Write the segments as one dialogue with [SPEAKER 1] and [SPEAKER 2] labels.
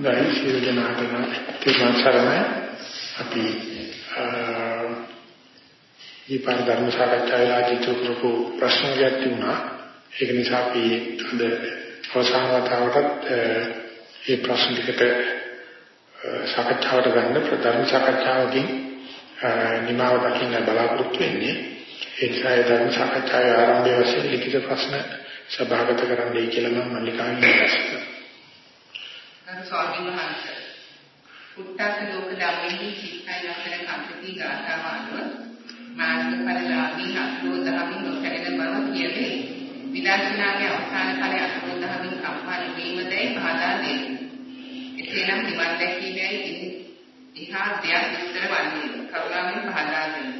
[SPEAKER 1] දැන් සියලු දෙනාටම තිරුවන් සරණයි. අපි ඊපන් ධර්ම සාකච්ඡාවේ ආජීතු කරපු ප්‍රශ්න ගැටි වුණා. ඒක නිසා අපි අද අවසාන වතාවටත් මේ ප්‍රශ්න ටිකට සාකච්ඡාවට ගන්න ප්‍රධාන සාකච්ඡාවකින් නිමාව දකින්න බලාපොරොත්තු වෙන්නේ. ඒ නිසා ඒ ධර්ම සාකච්ඡාවේ ආරම්භය වශයෙන් ලිඛිත ප්‍රශ්න සභාගත කරන්නයි කියලා මම මල්ලිකාගෙන් ඉල්ලා සිටිනවා.
[SPEAKER 2] ගරු ස්වාමීන් වහන්සේ. උත්තර ලෝක ධම්මෙහි සිතයි ලක්ෂණ කම්පති ගාථාව අනුව මාර්ග ඵලලාභී අසුර දහමින් නොකරන බව කියවේ. විදර්ශනාගේ අවසාන ඵලයේ අසුර දහමින් කම්පා නොවීමදයි බාධා වේ එසේනම් නිවන් දැකීමේදී ඉහා දෙයක් විස්තර වන්නේ කරුණාවෙන් පහදා දෙන්න.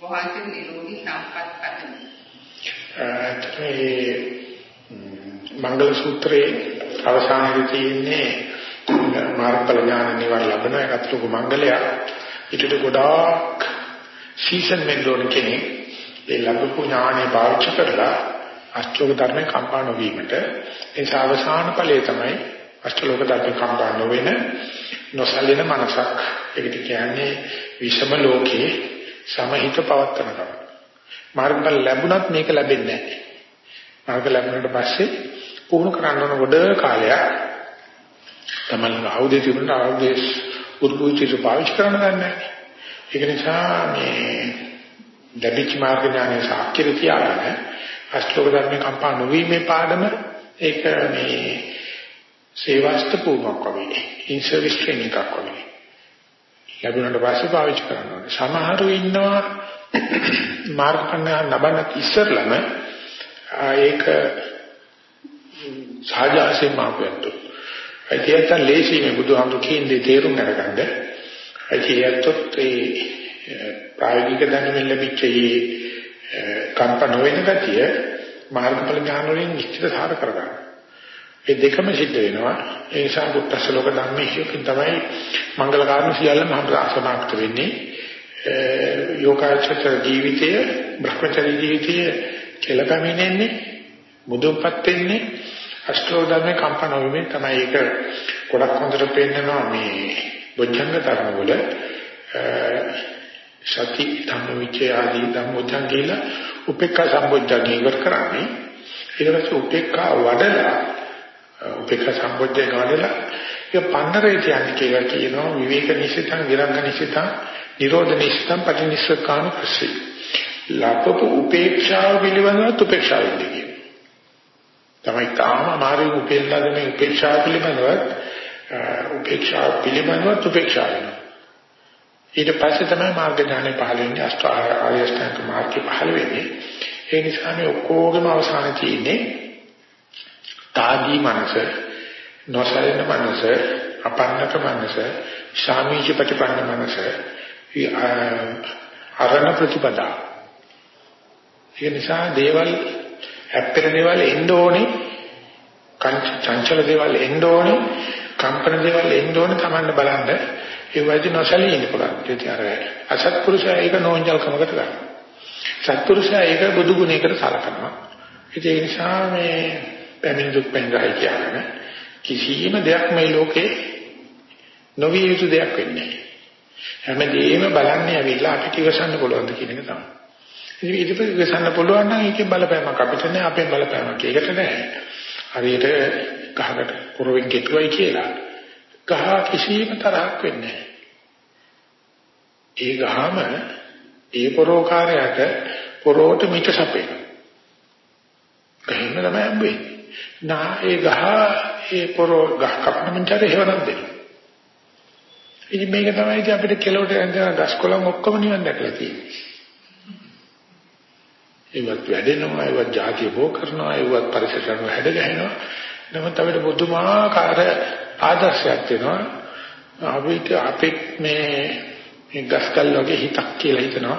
[SPEAKER 2] වහන්සේ නිරෝගී සම්පත් පතමි.
[SPEAKER 1] ඒ මංගල සූත්‍රයේ අවසානයේ තියෙන්නේ මාර්ගඵල ඥාන නිවන් ලැබෙන එකත් ලොකු මංගලයක්. ඊටට ගොඩාක් සීසන් වෙන්න ඕන කෙනෙක් ඒ ලැබපු ඥානෙ පාවිච්චි කරලා අෂ්ටෝක ධර්මේ කම්පා නොවීමට ඒ අවසාන ඵලය තමයි අෂ්ටලෝක ධර්මේ කම්පා නොවෙන නොසලින මනසක්. ඒකට කියන්නේ විෂම ලෝකේ සමහිත පවත්තනකම. මාර්ගඵල ලැබුණත් මේක ලැබෙන්නේ නැහැ. මාර්ග ලැබුණාට පස්සේ පුහුණු කරන්න ඕන ගොඩ කාලයක් තමයි ආයුධ තිබුණාට ආයුධයේ උරුපුචිත පාවිච්චි කරන්න ගන්නෑ. ඒක නිසා මේ දෙබිච් මාර්ග ඥානයේ සාක්ෂිර තියාගෙන අෂ්ටෝක ධර්මේ කම්පා නොවීමේ පාඩම ඒක මේ සේවාස්ත පූර්වක් වගේ ඉන් සර්විස් ට්‍රේනින්ග් එකක් වගේ. ලැබුණාට පස්සේ පාවිච්චි කරන්න ඕනේ. සමහරු ඉන්නවා මාර්ග කන්‍යා නබන්න ඉස්සරළම ඒක සාජාසයෙන් මාපයන්තු. ඒකත් ලේසි මේ බුදුහාමුදුරු කියන්නේ තේරුම් අරගන්න. ඒකත් ඒ ප්‍රායෝගික දැනුමින් ලැබිච්ච මේ කම්පන වෙන ගතිය මාර්ගඵල ඥාන වලින් නිශ්චිත සාර කරගන්න. ඒ දෙකම සිද්ධ වෙනවා. ඒ නිසා බුද්ධ ශ්ලෝක ධර්මයේ කියකින් තමයි මංගල කාරණ සියල්ලම අප්‍රාසනාක්ත වෙන්නේ. යෝගාචර ජීවිතය, භ්‍රමචර්ය ජීවිතය කියලා පැමිණෙන්නේ මුදුන්පත් වෙන්නේ අෂ්ටෝක ධර්මේ කම්පන වීමෙන් තමයි ඒක ගොඩක් හොඳට පෙන්නනවා මේ බොජ්ජංග ධර්ම වල සති ධම්මවිචය ආදී ධම්මොජ්ජං කියලා උපේක්ඛා සම්බොජ්ජං ඉවර කරන්නේ. ඊට පස්සේ උපේක්ඛා වඩලා උපේක්ඛා සම්බොජ්ජේ වඩලා ඒ පන්නරේ කියන්නේ කියලා කියනවා. විවේක නිසිතං විරංග නිසිතං නිරෝධ නිසිතං පටිනිස්සකාන ප්‍රසී ලපපු උපේක්ෂාව පිළිබඳව උපේක්ෂාව වෙන්නේ කියන. තමයි තාම අමාරු උපේක්ෂා දෙන්නේ උපේක්ෂාව පිළිබඳව උපේක්ෂාව පිළිබඳව උපේක්ෂාව වෙනවා. ඊට පස්සේ තමයි මාර්ග ඥානෙ පහළ වෙන්නේ අෂ්ටාර්ය අෂ්ටාංග මාර්ගය පහළ වෙන්නේ. ඒ නිසා මේ ඔක්කොගේම අවසාන තියෙන්නේ තාදී මනස, නොසලින මනස, අපන්නක මනස, සාමීච ප්‍රතිපන්න මනස, අරණ ප්‍රතිපදා ඒ නිසා දේවල් හැප්පෙන දේවල් එන්න ඕනේ. චංචල දේවල් එන්න ඕනේ. කම්පන දේවල් එන්න ඕනේ Tamanne බලන්න. ඒ වගේ නොසලී ඉන්න පුළුවන්. ඒත් අර අසත්පුරුෂයා ඒක නෝන්ජල්කමකට ගන්නවා සත්පුරුෂයා ඒක බුදු ගුණයකට සලකනවා. ඒ නිසා මේ පැමිණි දුක් පෙන්ගයි කියන්නේ කිසියම් දෙයක් මේ ලෝකේ නොවිය යුතු දෙයක් වෙන්නේ හැමදේම බලන්නේ ඇවිල්ලා අපිට ඉවසන්න පුළුවන්ද කියන එක තමයි. ඉතින් ඊට පස්සේ විසන්න පුළුවන් නම් ඒකේ බලපෑමක් අපිට නෑ අපේ බලපෑමක් ඒකට නෑ. හරියට ගහකට පොරවෙන් කෙටුවයි කියලා ගහ කිසිම තරහක් වෙන්නේ ඒ ගහම ඒ පොරෝකාරයට පොරෝට මිට සපේනවා. ගහින්න තමයි හම්බෙන්නේ. නා ඒ ගහ ඒ පොරෝ ගහ කපන මිනිහට හේවණක් දෙනවා. ඉතින් මේක තමයි අපිට කෙලවට යන ගස් කොළන් ඔක්කොම නිවන් දැකලා තියෙන්නේ. ඒවත් වැඩෙනවා ඒවත් ಜಾතිය බෝ කරනවා ඒවත් පරිසරයට හැඩ ගැහෙනවා. නමුත් අපිට බුදුමාකාර ආදර්ශයක් වෙනවා අපිට අපිට මේ මේ ගස්කල් වගේ හිතක් කියලා හිතනවා.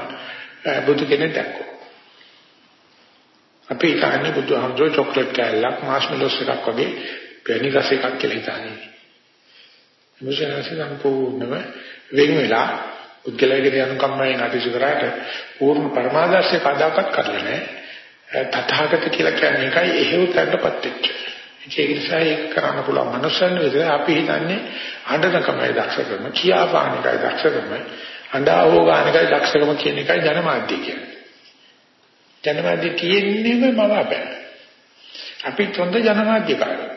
[SPEAKER 1] බුදු කෙනෙක් දැක්කෝ අපි ඉතින් බුදුහමෝ චොක්ලට් කෑල්ලක් මාෂ්මෙලෝස් එකක් වගේ පැණි රස එකක් කියලා හිතන්නේ. මුසනසි සම්පූර්ණව වෙන් වෙලා පුද්ගලයාගේ අනුකම්පාවෙන් අටිසු කරාට පූර්ණ පරමාදර්ශය කදාකත් කරලා නැහැ. තථාගත කියලා කියන්නේ එකයි එහෙව් තැනටපත් වෙච්ච. ඒක නිසා ඒක කරන්න පුළුවන් මනුස්සයන් විදිහට අපි හිතන්නේ අඬනකමයි දක්ෂකම, කියාපාන එකයි දක්ෂකම, අඬාවෝ ගන්න එකයි දක්ෂකම කියන එකයි ජනමාධ්‍ය කියන්නේ. ජනමාධ්‍ය තියෙන්නේම මම අපේ. අපි හොඳ ජනමාධ්‍යකාරයෝ.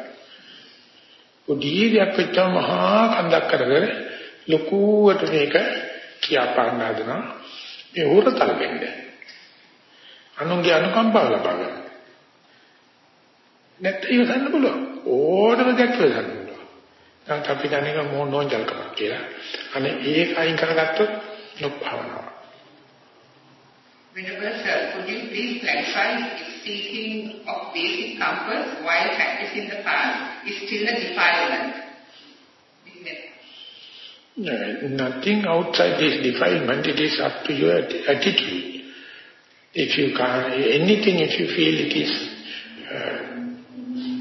[SPEAKER 1] පොඩි දෙයක් වෙච්චම මහා කන්දක් කරගෙන ලොකුවට මේක කියාපාන්න හදනවා. මේ උරතල් වෙන්නේ. අනුන්ගේ අනුකම්පාව ලබා ගන්න. නැත්නම් ඉවසන්න පුළුවන්. ඕනම දෙයක් ඉවසන්න පුළුවන්. දැන් අපි දන්නේ මොන නෝන්ජල්කමක් කියලා. අනේ ඒක අයින් කරගත්තොත් ලොක් භාවනාව.
[SPEAKER 2] Venerable sir, could you please clarify if seeking of basic comfort while practicing the path is still a defilement?
[SPEAKER 1] No, nothing outside this defilement, it is up to your attitude. If you can't, anything if you feel it is uh,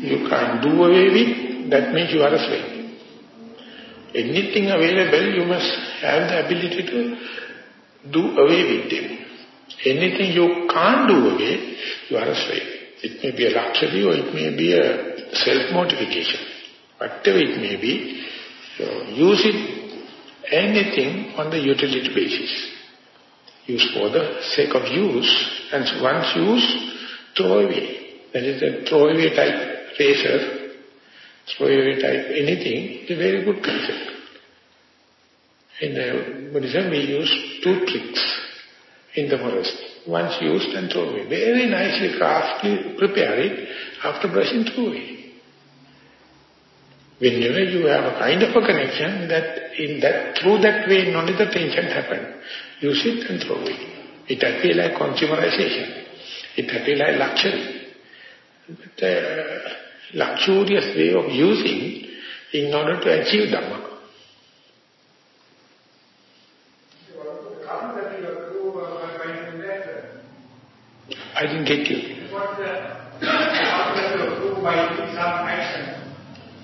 [SPEAKER 1] you can't do away with, that means you are a slave. Anything available, you must have the ability to do away with them. Anything you can't do away, you are a slave. It may be a luxury or it may be a self-mortification. Whatever it may be, so use it, anything on the utility basis. Use for the sake of use, and once used, throw away. That is the throw away type razor, throw away type, anything, is a very good concept. In the Buddhism, we use two tricks in the forest. Once used and throw away. Very nicely, craftily prepare it after brushing through away. Whenever you have a kind of a connection, that in that through that way, only the tension happen. Use it and throw away. It appear like consumerization. It appear like luxury. But uh, luxurious way of using in order to achieve Dhamma. I didn't get you.
[SPEAKER 3] What the outcome to prove by some action?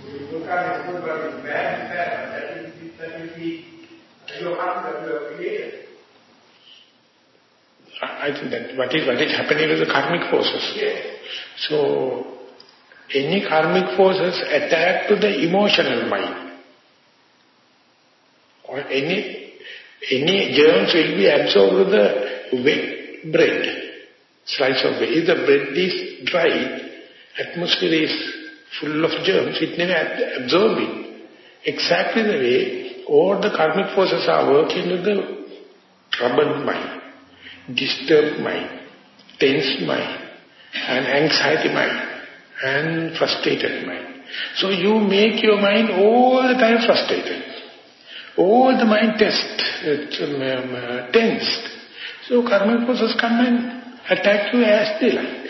[SPEAKER 3] You can't prove by bad, bad. That is, that is the, your harm that you have created.
[SPEAKER 1] I think that what is, what is happening is the karmic forces.
[SPEAKER 3] Yes.
[SPEAKER 1] So, any karmic forces attack to the emotional mind. Or any, any germs will be absorbed with the wet bread, slice of bread. If the bread is dry, atmosphere is full of germs, it never absorb it. Exactly the way all the karmic forces are working with the troubled mind, disturbed mind, tense mind, and anxiety mind and frustrated mind. So you make your mind all the time frustrated. All the mind test, um, um, uh, tensed. So karmic forces come and attack you as they like.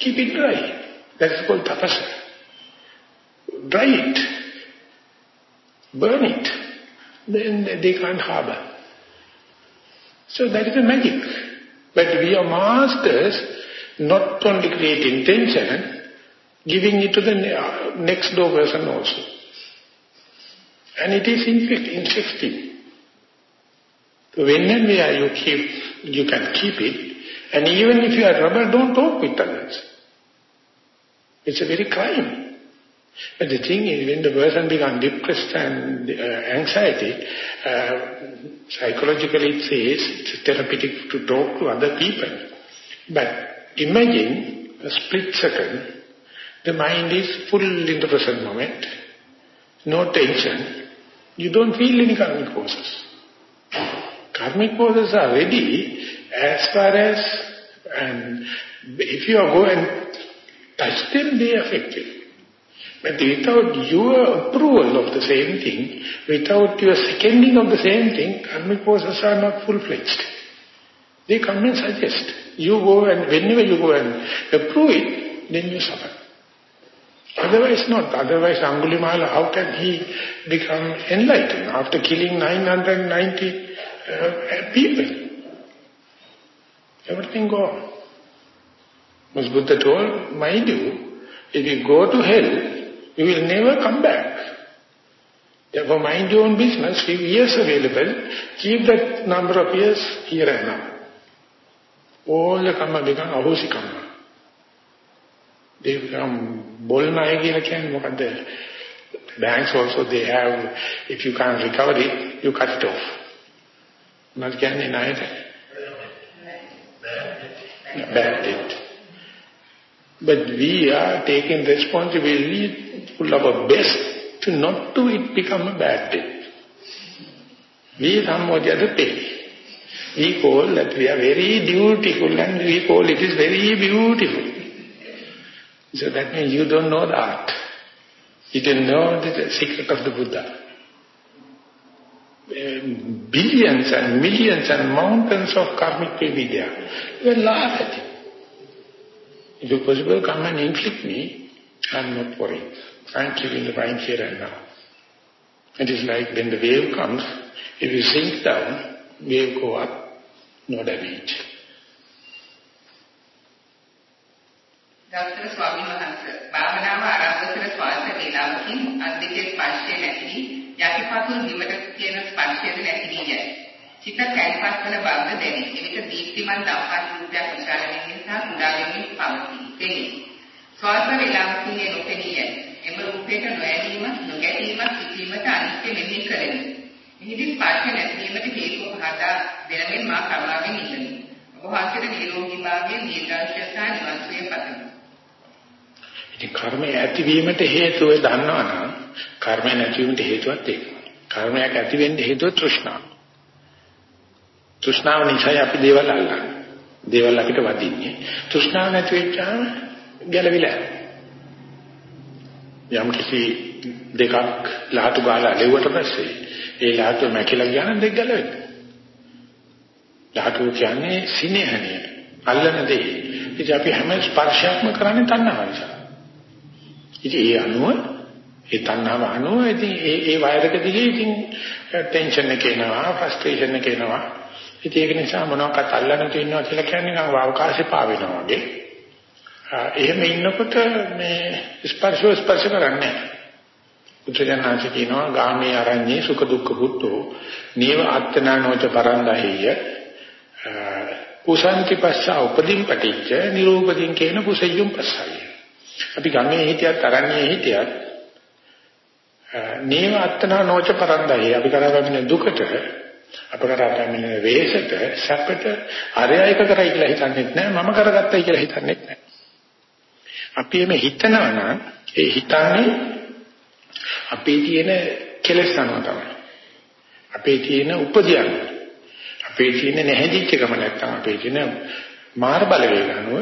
[SPEAKER 1] Keep it dry. That is called tapasya. Dry it. Burn it. Then they can't harbor. So that is a magic. But we are masters not only creating tension, giving it to the next door person also. And it is in fact infecting. When and where you keep, you can keep it, and even if you are troubled, don't talk with others. It's a very crime. But the thing is, when the person becomes depressed and uh, anxiety, uh, psychologically it says it's therapeutic to talk to other people. But imagine a split second, the mind is full in the present moment, no tension. You don't feel any karmic forces. Karmic forces are ready as far as, and if you go and touch them, they affect you. But without your approval of the same thing, without your seconding of the same thing, karmic forces are not full-fledged. They come and suggest. You go and whenever you go and approve it, then you suffer. Otherwise not. Otherwise Angulimala, how can he become enlightened after killing 990 uh, people? Everything gone. As Buddha told, mind you, if you go to hell, you will never come back. Therefore mind your own business, keep years available, keep that number of years here and now. All the karma become ahosi karma. They become බොල් ණය කියලා කියන්නේ මොකද්ද? Banks also they have if you can't recover it you cut it off. මොනවද කියන්නේ ණයට? Bad debt. But we are taking responsibility full of our best to not to it become a bad thing. We somebody other pay. We call that we are very dutiful and we call it is very beautiful. So that means you don't know the art. You don't know the secret of the Buddha. Uh, billions and millions and mountains of karmic will there. You will laugh at it. If possible, come and inflict me. I'm not worried. I'm keeping the mind here and now. It is like when the wave comes, if you sink down, wave go up, no damage.
[SPEAKER 2] Gautama ස්වාමීන් වහන්සේ භාවනාව ආරම්භ කර ස්වාස වේලාවකින් අද්දිකේ ස්පර්ශය නැති යටිපතුල් බිමට තියෙන ස්පර්ශයද නැති නියයි. චිත්ත කැල්පත් වන බව දැනේ. එවිට දීප්තිමත් දම්පත් රූපයක් විශාල වෙමින් සහ කුඩා වෙමින් පවතී. ස්වාස වේලාවකින් නොපෙනියයි. එම රූපයට නොඇලීම, නොගැටීම, සිටීමට අනිත්‍ය මෙහි කරමි. මෙහිදී ස්පර්ශ නැතිවීමට හේතුව පහදා දෙනමින් මා කරුණාවෙන් ඉල්ලමි. ඔබ වහන්සේට නිරෝගී භාවයේ දීර්ඝාෂය සහ නිවන් සුවය පතමි.
[SPEAKER 1] ඉතින් කර්මය ඇතිවීමට හේතුව දන්නවනම් කර්මය නැතිවීමට හේතුවත් ඒක. කර්මයක් ඇති වෙන්න හේතුව තෘෂ්ණාව. තෘෂ්ණාව නිසා අපි දේවල් අල්ලන්නේ. දේවල් අපිට වදින්නේ. තෘෂ්ණාව නැති වෙච්චාම ගැලවිලා යම් කිසි දෙකක් ලහතු ගාලා ලෙව්වට පස්සේ ඒ ලහතු මැකිලා ගියා නම් දෙක ගැලවෙන්නේ. ලහතු කියන්නේ සිනේහනිය. අල්ලන දෙය. ඉතින් අපි හැම ස්පර්ශයක්ම කරන්නේ තණ්හාව නිසා. ඉතින් ඒ අනුව ඒ තණ්හාව අනුව ඉතින් ඒ ඒ වයරක දිගේ ඉතින් ටෙන්ෂන් එක එනවා, ෆ්‍රස්ට්‍රේෂන් එක එනවා. ඉතින් ඒක නිසා මොනවාකට අල්ලන්න තියෙනවා කියලා කියන්නේ නම් අවකාශය පාවෙනවා වගේ. එහෙම ඉන්නකොට මේ ස්පර්ශව ස්පර්ශ කරන්නේ උත්තරඥාචි කියනවා ගාමී අරඤ්ඤේ සුඛ දුක්ඛ පුත්තෝ නීව අත්තනානෝච පරන්දහිය. කුසන්ති පස්සා උපදීන් පටිච්ච නිරූපදීන් කේන කුසයුම් පස්සයි. අපි ගමේ හිටියත් අරඤ්ඤේ හිටියත් නීව අත්තනානෝච පරන්දහිය. අපි කරගන්න දුකට අප කරගන්න වේසට සැපට අරයයික කරයි කියලා හිතන්නේ නැහැ මම කරගත්තයි කියලා හිතන්නේ නැහැ අපි එමෙ හිතනවා නම් ඒ හිතන්නේ අපේ තියෙන කෙලෙස් අනුව තමයි. අපේ තියෙන උපදියන. අපේ තියෙන නැහැදිච්චකම නැත්තම් අපේ තියෙන මාර බලවේග අනුව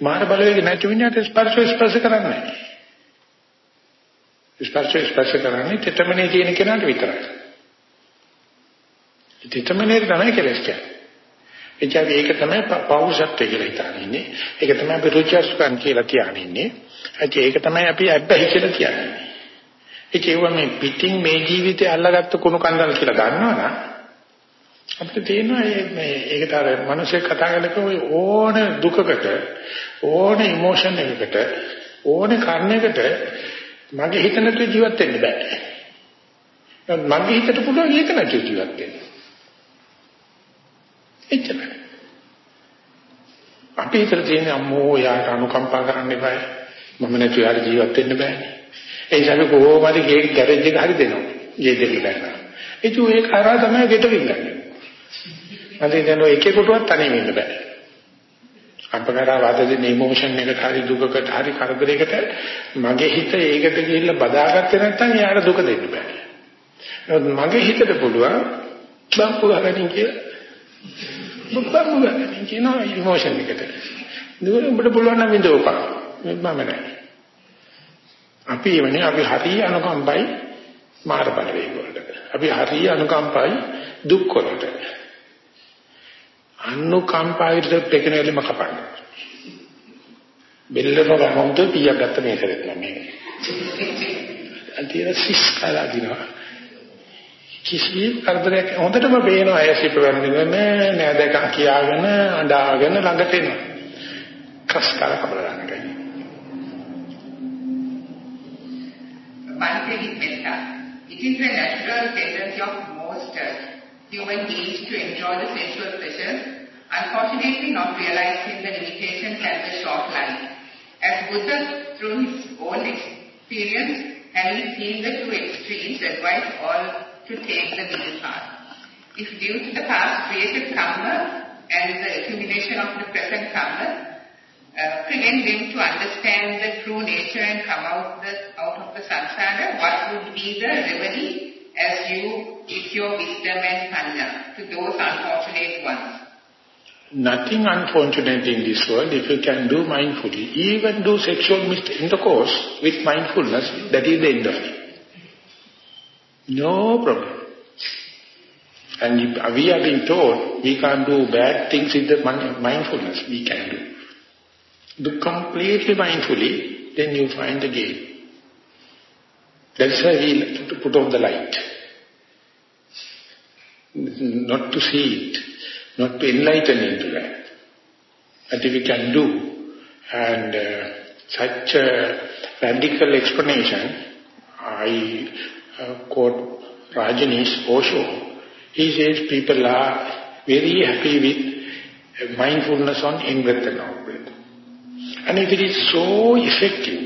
[SPEAKER 1] මාර බලවේග නැති විඤ්ඤාත ස්පර්ශ ස්පර්ශ කරන්නේ නැහැ. ස්පර්ශ ස්පර්ශ කරන්නේ තෙතමනේ තියෙන කෙනාට විතරයි. තෙතමනේ තමයි කෙලෙස් කියන්නේ. එචාවි ඒක තමයි පෞරුෂත්වය කියලා හිතාගෙන ඉන්නේ. ඒක තමයි අපි රුචර්ස්කම් කියලා කියන්නේ ඉන්නේ. ඒක තමයි අපි අබ්බැහි කියලා කියන්නේ. ඒකේව මේ පිටින් මේ ජීවිතය අල්ලගත්ත කුණු කන්දල් කියලා ගන්නවනම් අපිට තේරෙනවා මේ ඒකට අර මිනිස්සේ කතා කරනකොට ඕන දුකකට ඕන ඉමෝෂන් එකකට ඕන කර්ණයකට මගේ හිත නැතුව ජීවත් වෙන්න බෑ. මගේ හිතට පුළුවන් ඒක නැතුව ජීවත් වෙන්න. එච්චරයි. අපි හිතට තියෙන අම්මෝ යාට අනුකම්පා කරන්න එපා. මම නැතුව යාට ජීවත් වෙන්න බෑනේ. ඒ නිසා අපි කොහොමද ගේ ගෑරේජ් එක හරි දෙනවා. ගේ දෙක ගන්නවා. ඒක ඒ කරා තමයි ගෙට වින්නන්නේ. අද ඉතින් ඔය එකෙකුටවත් තනියම ඉන්න බෑ. අපකරා වාදදී ඉමෝෂන් එකට හරි දුකකට හරි කරදරයකට මගේ හිත ඒකට ගිහිල්ලා බදාගත්තේ නැත්නම් යාර දුක දෙන්න බෑ. මගේ හිතට පුළුවන් බම්පු ගන්න කියලා බම්පු ගන්න කියන ඉමෝෂන් එකට. දුර උඹට පුළුවන් නම් විඳවපන්. මම නෑ. අපි එවනේ අපි හරිය අනුකම්පයි මාර බලවේග වලට. අපි හරිය අනුකම්පයි දුක් වලට. අනුකම්පාවිට පෙකනෙලම කපන්න. බෙල්ලම ගමන්තු පියක් ගත්ත මේකෙත් නෑ. අන්තිම සිස් කාලා දිනවා. කිසි කරදරයක් හොඳටම පේනවා අය සිප වෙනගෙන නෑදකම් කියාගෙන අඬාගෙන ළඟට එනවා. කස් කාලා කබල ගන්න
[SPEAKER 2] Pancreatic metta. It is the natural tendency of most uh, human beings to enjoy the sensual pleasures, unfortunately not realizing the limitation and the short life. As Buddha through his own experience, having seen the two extremes, advise all to take the middle path. If due to the past created karma and the accumulation of the present karma, uh, prevent them to understand the true nature and come out, the, out of the samsara, what would be the remedy as you, with your wisdom and panya, to those unfortunate ones?
[SPEAKER 1] Nothing unfortunate in this world if you can do mindfully. Even do sexual intercourse with mindfulness, that is the end of it. No problem. And if we are being told we can't do bad things with the mindfulness, we can do. Do completely mindfully, then you find the game. That's why we to put on the light. Not to see it not to enlighten into that. But if we can do, and uh, such a radical explanation, I quote Rajneesh Osho, he says people are very happy with mindfulness on in-breath and out-breath. And if it is so effective,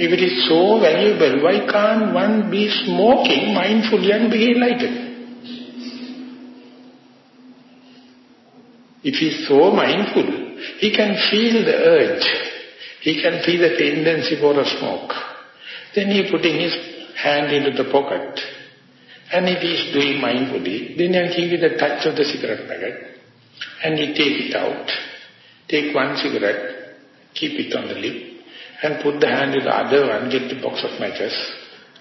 [SPEAKER 1] if it is so valuable, why can't one be smoking mindfully and be enlightened? If he is so mindful, he can feel the urge. He can feel the tendency for a smoke. Then he putting his hand into the pocket. And he is doing mindfully, then he give you the touch of the cigarette packet. And he take it out. Take one cigarette, keep it on the lip, and put the hand in the other one, get the box of matches,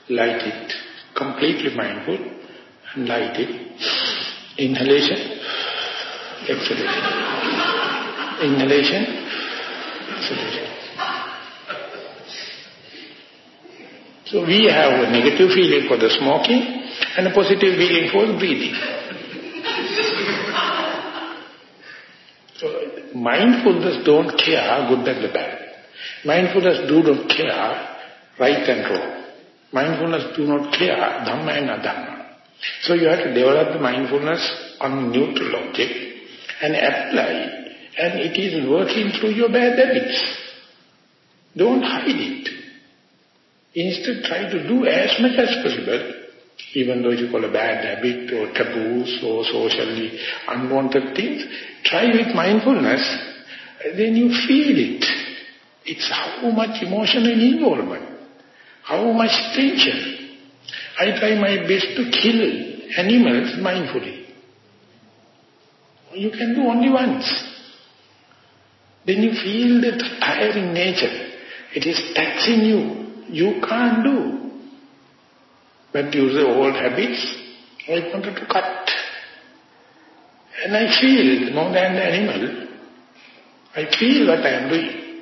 [SPEAKER 1] light it, completely mindful, and light it. Inhalation, exhalation. Inhalation, exhalation. So we have a negative feeling for the smoking and a positive feeling for the breathing. So mindfulness don't care good and the bad. Mindfulness do not care right and wrong. Mindfulness do not care dhamma and adhamma. So you have to develop the mindfulness on neutral object and apply and it is working through your bad habits. Don't hide it. Instead try to do as much as possible even though you call a bad habit or taboos or socially unwanted things, try with mindfulness, then you feel it. It's how much emotional involvement, how much tension. I try my best to kill animals mindfully. You can do only once. Then you feel that tiring nature. It is taxing you. You can't do. But use the old habits, I wanted to cut. And I feel more than the animal. I feel what I am doing.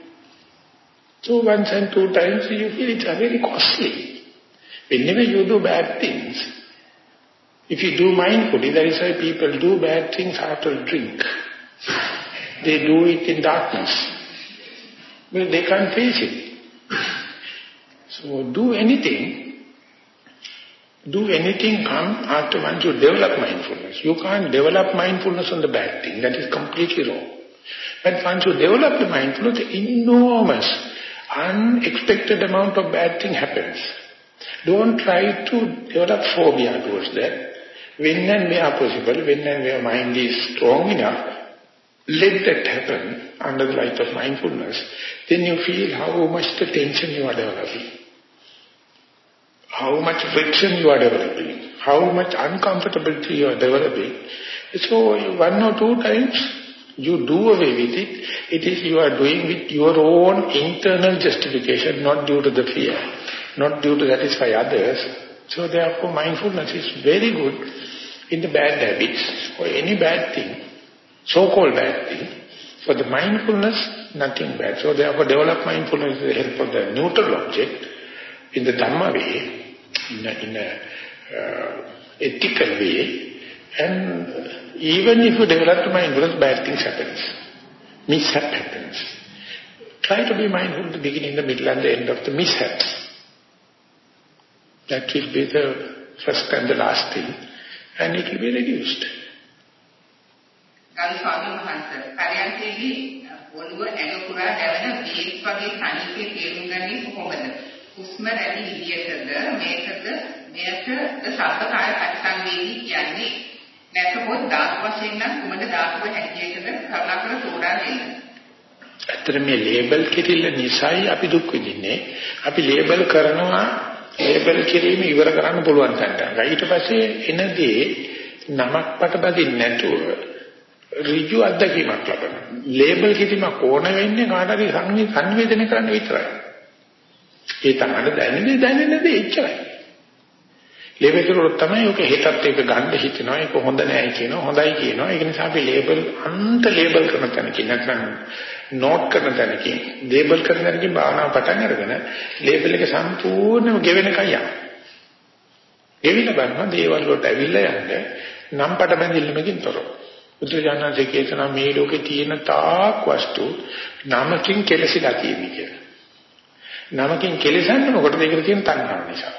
[SPEAKER 1] So once and two times you feel it's very costly. Whenever you do bad things, if you do mindfully, that is why people do bad things after drink. They do it in darkness. Well, they can't face it. So do anything, do anything come after once you develop mindfulness. You can't develop mindfulness on the bad thing. That is completely wrong. But once you develop the mindfulness, enormous, unexpected amount of bad thing happens. Don't try to develop phobia towards that. When and where possible, when and where mind is strong enough, let that happen under the light of mindfulness, then you feel how much the tension you are developing, how much friction you are developing, how much uncomfortability you are developing. So one or two times you do away with it, it is you are doing with your own internal justification, not due to the fear, not due to satisfy others. So therefore mindfulness is very good in the bad habits or any bad thing, so-called bad thing. For the mindfulness, nothing bad. So therefore develop mindfulness with the help of the neutral object in the Dhamma way, in a, in a uh, ethical way. And even if you develop the mindfulness, bad things happens. Mishap happens. Try to be mindful at the beginning, the middle and the end of the mishaps. That will be the first and the last thing. and it will be reduced.
[SPEAKER 2] ගරු ස්වාමීන් වහන්සේ පරයන්කේදී ඔළුව ඇඟ පුරා දැවෙන waves වගේ සනීපේ තේරුම් ගන්නේ කොහොමද? හුස්ම රැලි විදියටද මේකද මෙයට ශබ්ද කාය පරිසංවේදී කියන්නේ නැත්නම් ධාතු වශයෙන් නම් කුමද ධාතුව හැටියටද කරුණාකර තෝරා දෙන්න.
[SPEAKER 1] ඇත්තට මේ ලේබල් කිරිල්ල නිසායි අපි දුක් විඳින්නේ. අපි ලේබල් කරනවා ලේබල් කිරීම ඉවර කරන්න පුළුවන් තැනට. ඊට පස්සේ එනදී නමක් පටබදින්න නැතුව ඍජු අත්දැකීමක් ලබනවා. ලේබල් කිරීමක් ඕන වෙන්නේ කාට හරි සංවේදනය කරන්න විතරයි. ඒ තමයි දැනෙන්නේ දැනෙන්නේ දේ එච්චරයි. ලේබල් කරුවොත් තමයි ඔක හිතත් එක ගන්න හිතනවා ඒක හොඳ නෑ කියනවා හොඳයි කියනවා ඒක නිසා අපි ලේබල් අන්ත ලේබල් කරන තැනකින් නැත්නම් නෝට් කරන තැනකින් ලේබල් කරන තැනකින් භාවනාව පටන් අරගෙන ලේබල් එක සම්පූර්ණයෙන්ම ගෙවෙන කයියක්. ගෙවිල බලන දේවල් වලට ඇවිල්ලා යන්න නම් පට බැඳිල්ලමකින් තොරව. බුදුජානකසේ කියනවා මේ ලෝකේ තියෙන තාක් වස්තු නමකින් කෙලසිලා තියෙන්නේ කියලා. නමකින් කෙලසන්නේ මොකටද ඒකට තියෙන තණ්හාව නිසා.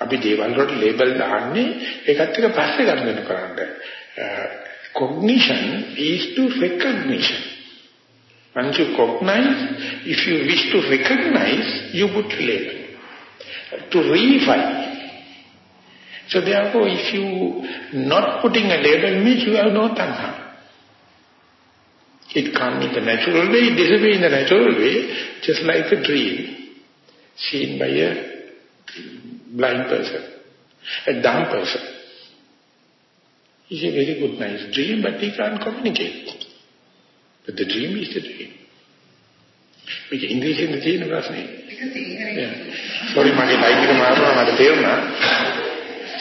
[SPEAKER 1] අපි දේවල් වලට ලේබල් දාන්නේ ඒකත් එක්ක පස්සේ ගන්න කරන්නේ. cognition is to recognition. Once you cognize, if you wish to recognize, you put label. To reify. So therefore, if you not putting a label means you have no tanha. It comes in the natural way, it disappears in the natural way, just like a dream seen by a blind person, a dumb person. It's a very good, nice dream, but he can't communicate. But the dream is the dream. මේක ඉංග්‍රීසියෙන් තියෙන ප්‍රශ්නේ. Sorry මගේ line එක මාරුණා මට තේරුණා.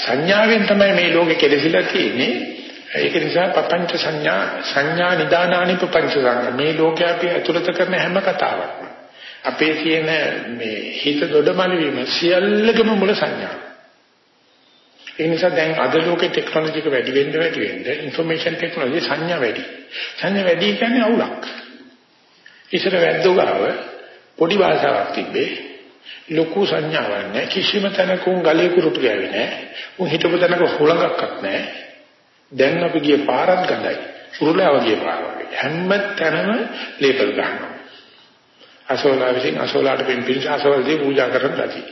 [SPEAKER 1] සංඥාවෙන් තමයි මේ ලෝකෙ කෙලසිලා තියෙන්නේ. ඒක නිසා පపంచ සංඥා සංඥා නිදානානි පపంచ සංඥා මේ ලෝකයේ අපි ඇතුළත කරන හැම කතාවක්ම අපේ තියෙන මේ හිත දොඩමලවීම සියල්ලකම මුල සංඥා. ඒ නිසා දැන් අද ලෝකේ ටෙක්නොලොජි එක වැඩි වෙන්න වැඩි වෙන්න ইনফরমේෂන් ටෙක්නොලොජි සංඥා වැඩි. සංඥා වැඩි කියන්නේ අවුලක්. ඉතර වැද්දෝ ගාව පොඩි භාෂාවක් තිබ්බේ ලොකු සංඥාවක් නැහැ කිසිම තැනක උන් ගලේ කුරුටු ගෑවේ නැහැ උන් හිතපු තැනක හොලඟක්වත් නැහැ දැන් අපි ගිය පාරක් ගඳයි. උරුලාව ගිය පාර වගේ. හැම තැනම ලේබල් ගන්නවා. අසෝලා විසින් අසෝලාට පින්පින් අසෝලදී පූජා කරන ලදී.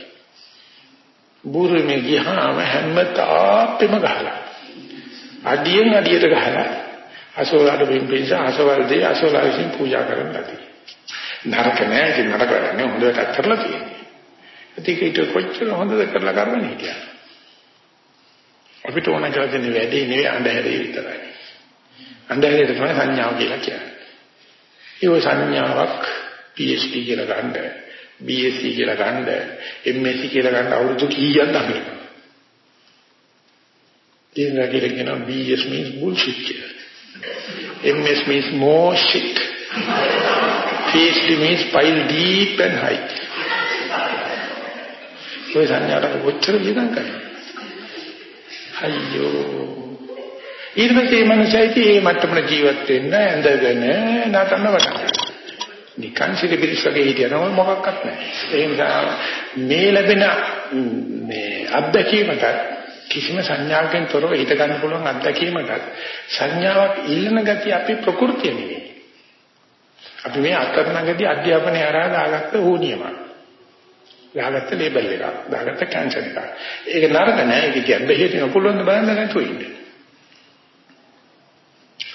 [SPEAKER 1] බුරුමේ ගියාම හැම තාපෙම ගහලා. අඩියෙන් අඩියට ගහලා අසෝලාට පින්පින් අසෝලදී අසෝලා විසින් පූජා කරන ලදී. නරක නෑ ඉතින් නරක කරන්නේ හොඳට කරලා තියෙන්නේ. ඒක ඊට කොච්චර හොඳද කරලා කරන්නේ හිටියා. අපිට ඕන කරලා තියෙන වැඩේ නෙවෙයි අඳුරේ විතරයි. අඳුරේ තමයි සංඥාව කියලා කියන්නේ. ඒ සංඥාවක් PhD කියලා ගන්න, BSc කියලා ගන්න, MSc කියලා ගන්න අවුරුදු කීයක් දඟලන. ඒක කියලා කියනවා BS means bullshit කියලා. MS means more shit. PhD means pile deep and high. ඔය සංඥාට කොච්චර විඳන් කරන්නේ? අයියෝ. ඊට පස්සේ මේ මනසයිති මේ මට්ටමන ජීවත් වෙන්න ඇඳගෙන නටන්න වටන. නිකන් සිරිබිරිස් වගේ හිටියනම මොකක්වත් නැහැ. ඒ නිසා මේ ලැබෙන මේ අත්දැකීමට කිසිම සංඥාවකින් තොරව හිත ගන්න පුළුවන් අත්දැකීමකට සංඥාවක් ඉල්ලන ගතිය අපේ ප්‍රകൃතිය නෙවෙයි. අපි මේ අතරනගදී අධ්‍යාපනය හරහා දාගත්ත ඕනියමක්. දාගත්ත ලේබල් එකක්, දාගත්ත කැන්සර් එකක්. ඒක නරක නෑ. ඒක කියන්නේ බෙහෙත් පුළුවන් ද බලන්න නැතුව ඉන්න.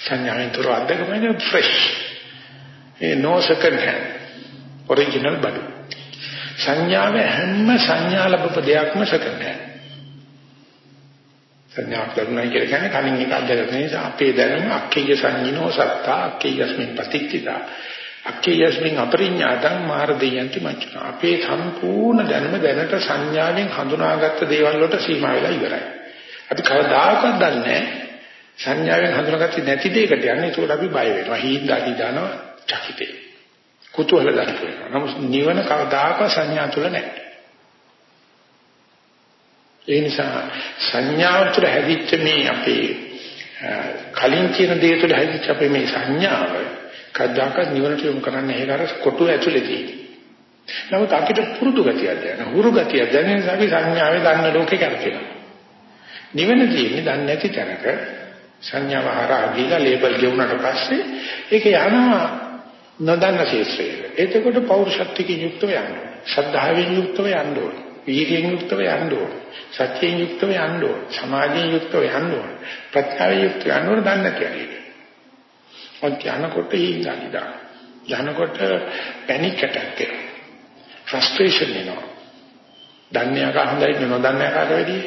[SPEAKER 1] සංඥාවෙන් තොරව අත්දැකීම ෆ්‍රෙෂ්. ඒ no second hand original බඩු සංඥාව හැම සංඥා ලැබපු දෙයක්ම second hand සංඥාවක් ලැබුණා කියලා කියන්නේ කලින් එක අධ්‍යයනය නිසා අපේ දැනුම අක්කේය සංඥිනෝ සත්තා අක්කේයස්මින් පතික්කිතා අක්කේයස්මින් අපරිඥාතං මාර දෙයන්ති මච්චන අපේ සම්පූර්ණ දැනුම දැනට සංඥාවෙන් හඳුනාගත්ත දේවල් වලට සීමා වෙලා ඉවරයි අපි කවදාකවත් දන්නේ නැහැ සංඥාවෙන් හඳුනාගත්තේ නැති දෙයකට යන්නේ ඒකට අපි බය වෙනවා හීන්දාටි දානවා චකිතේ. කුතුහල දක්වනවා. නමුත් නිවන කවදාකවත් සංඥා තුල නැහැ. ඒ නිසා සංඥාව තුළ හැදිච්ච මේ අපේ කලින් කියන දේ තුළ හැදිච්ච අපේ මේ සංඥාව කවදාකවත් නිවනට යොමු කරන්න ඒක අර කොටු ඇතුලේ තියෙන්නේ. නමුත් අපිට පුරුදු ගතියක් දැන, හුරු ගතියක් දැනෙන නිසා අපි සංඥාවේ දන්න ලෝකේ කරකිනවා. නිවන තියෙන්නේ දන්නේ නැති තැනක සංඥාව හරහා ගිහලා ලේබල් ගෙවුනට පස්සේ ඒක යනවා නොදන්න ශේෂ්ත්‍රයට. එතකොට පෞරුෂත්වකින් යුක්තව යන්න ඕනේ. ශ්‍රද්ධාවෙන් යුක්තව යන්න ඕනේ. වීර්යයෙන් යුක්තව යන්න ඕනේ. සත්‍යයෙන් යුක්තව යන්න ඕනේ. සමාධියෙන් යුක්තව යන්න ඕනේ. ප්‍රත්‍යාවෙන් යුක්තව යන්න ඕනේ දන්න කියන්නේ. ඔත් යනකොට ඊළඟිදා. යනකොට පැනික් ඇටැක් එනවා. ෆ්‍රස්ට්‍රේෂන් එනවා. දන්නේ අක හොඳයි නොදන්නේ අකට වැඩියි.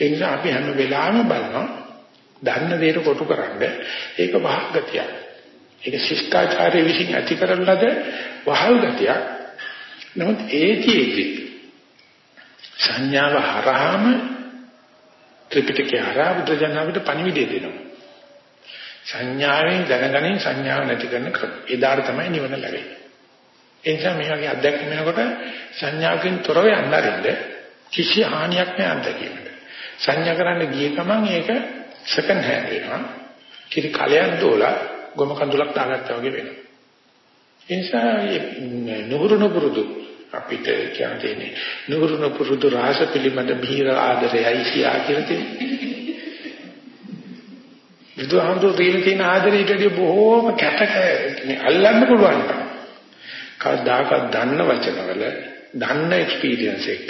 [SPEAKER 1] ඒ නිසා අපි හැම වෙලාවෙම බලනවා දන්න දේට කොටු කරන්න ඒක වහගතියක්. ඒක ශිෂ්ටාචාරයේ විසින් ඇති කරන ලද වහල් ගතියක්. නමුත් ඒකෙදි සංඥාව හරහාම ත්‍රිපිටකය හරහා බුදුජානකට පණිවිඩය දෙනවා. සංඥාවෙන් දැනගනින් සංඥාව නැති කරන ක්‍රම. එදාට තමයි නිවන ලැබෙන්නේ. ඒ නිසා මේ වගේ අත්දැකීම් වෙනකොට සංඥාවකින් තොරව යන්න අරින්න කිසි හානියක් නෑ අත්දැකීමට. සංඥා කරන්න ගිය ගමන් ඒක සෙකන්ඩ් හෑන්ඩ් වෙනවා. කිරි කලයක් දෝලා ගොම කඳුලක් දාගත්තා වගේ වෙනවා. ඒ නිසා නුහුරු නුපුරුදු අපිට කියන්න තියෙන්නේ නුහුරු නුපුරුදු රාස පිළිමද බීර ආදරයයි සියා කියලා තියෙන්නේ. බුදුහාමුදුරුවෝ දෙන තියෙන ආදරයට වඩා බොහෝම කැටක අල්ලන්න පුළුවන්. කවදාකවත් දන්න වචනවල දන්න එක්ස්පීරියන්ස් එක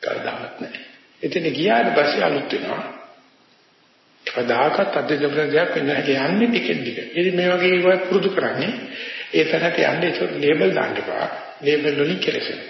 [SPEAKER 1] කවදාවත් නැහැ. එතන ගියාට පස්සේ අලුත් වෙනවා. කවදාකවත් අධ්‍යයනයක් වෙන්න හැටි යන්නේ ටිකෙන් ටික. ඉතින් මේ වගේ ඒවා පුරුදු කරන්නේ ඒ තරහට යන්නේ ඒක ලේබල් දාන්න එපා. ලේබල් වලින් කෙලෙසෙන.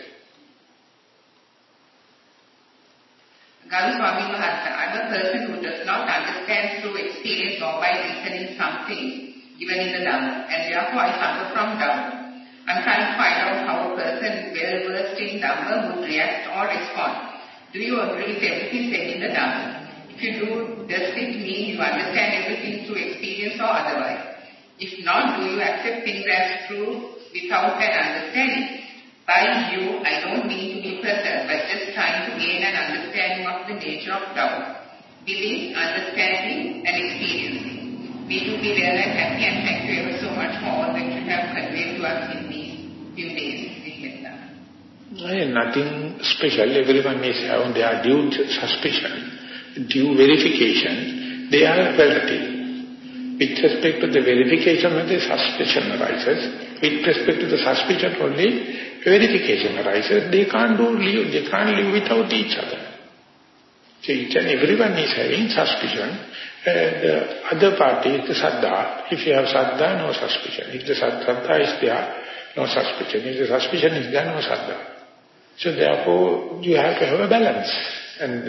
[SPEAKER 2] ගරු ස්වාමීන් වහන්සේ I'm a person who does not understand through experience or by listening something given in the Dhamma and therefore I suffer from doubt. I'm trying to find out how a person well versed in Dhamma would react or respond. Do you agree with everything said in the Dhamma? If you do, does it mean you understand everything through experience or otherwise? If not, do you accept things as true without an understanding? By you, I don't mean to be present, but just trying to gain an understanding of the nature of doubt. Belief, understanding, and experiencing. May you be and happy and thank you ever so much for all that you have conveyed to us in these few days.
[SPEAKER 1] Nothing special. Everyone is having their due suspicion, due verification. They are relative. With respect to the verification when the suspicion arises, with respect to the suspicion only, verification arises. They can't do live, they can't live without each other. So each and everyone is having suspicion. And the other party is the saddha. If you have saddha, no suspicion. If the saddha is there, no suspicion. If the suspicion is there, no saddha. So therefore, you have to have a balance. And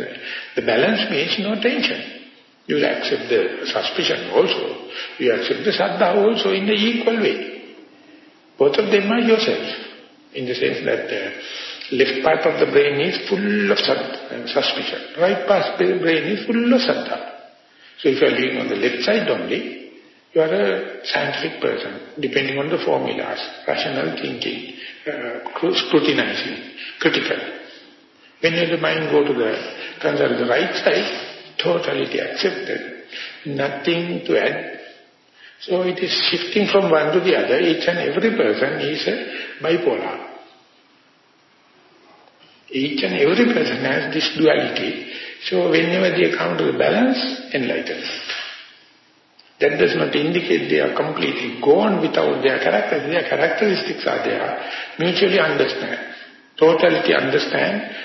[SPEAKER 1] the balance means no tension. You will accept the suspicion also. You accept the saddha also in the equal way. Both of them are yourself. In the sense that the left part of the brain is full of suspicion. Right part of the brain is full of saddha. So if you are living on the left side only, you are a scientific person, depending on the formulas, rational thinking, uh, scrutinizing, critical. When the mind go to the, the right side, totality accepted, nothing to add. So it is shifting from one to the other. Each and every person is a bipolar. Each and every person has this duality. So whenever they come to the balance, enlightened. That does not indicate they are completely gone without their character. Their characteristics are there. Mutually understand. Totality understand.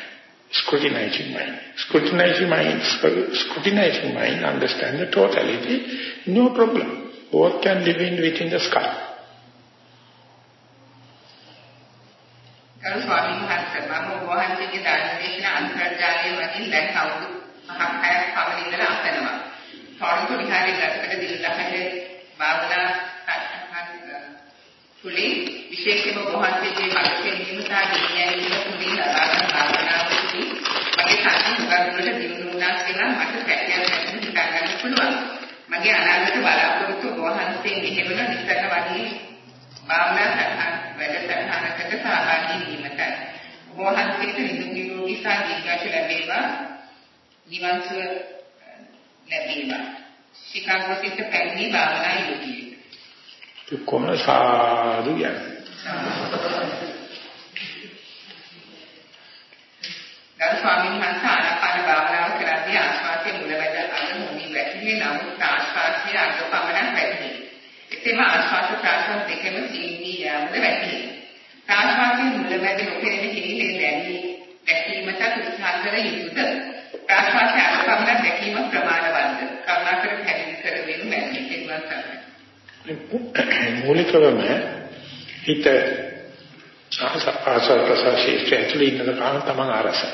[SPEAKER 1] Scrutinizing mind. Scrutinizing mind, scrutinizing mind understand the totality. No problem. Both can live in within the
[SPEAKER 2] sky. You වහන්සේගේ ධර්ම දේශනා අන්තර්ජාලය මගින් දැන් කවුරු මහත් හයක් පමණ ඉඳලා අසනවා. තොරතුරු විහාරයේ ගතකට දින 10 භාවනා තුලින් විශේෂයෙන්ම ඔබ වහන්සේගේ මතකයෙන් නිමසා ගෙනියන තුලින් ලබාගත් භාවනාවකදී මගේ සංකල්ප වලට දිනුනා කියලා මට පැහැදිලි වෙන්න හිතා ගන්න පුළුවන්. මගේ අනාගත බලාපොරොත්තු ඔබ වහන්සේ මෙහෙවන නිසන වගේ භාවනා සටහන් වැඩසටහනකට සහභාගී වීමට වහන්සේට නිරෝගී සහ දීර්ඝායු ලැබේවා. නිවන් සුව ලැබේවා. ශිකාගෝ සිට පැමිණි භාවනා යෝගී
[SPEAKER 1] කොහොම සාදු කියන්නේ.
[SPEAKER 2] ගරු ස්වාමීන් වහන්සේ ආනාපාන භාවනාව කරද්දී ආස්වාදයේ මුලවැද අග මොනි වැටුනේ නමුත් ආස්වාද ප්‍රාශ්වාසයේ අංග පමණක් වැටහි. එසේම ආශ්වාස ප්‍රාශ්වාස දෙකම සීනී යාමද වැටහි. ප්‍රාශ්වාසයේ මුලමැද නොපෙනෙන කිරිලේ දැනී දැකීමට උත්සාහ කර යුතුද? ප්‍රාශ්වාසය අංග පමණක් දැකීම ප්‍රමාණවත්ද? කරුණාකර පැහැදිලි කර දෙනු මැනවි.
[SPEAKER 1] මූලිකවම හිත ආසාර ප්‍රසාරයේ ඇතුළේ ඉන්න කාම තමන් ආරසයි.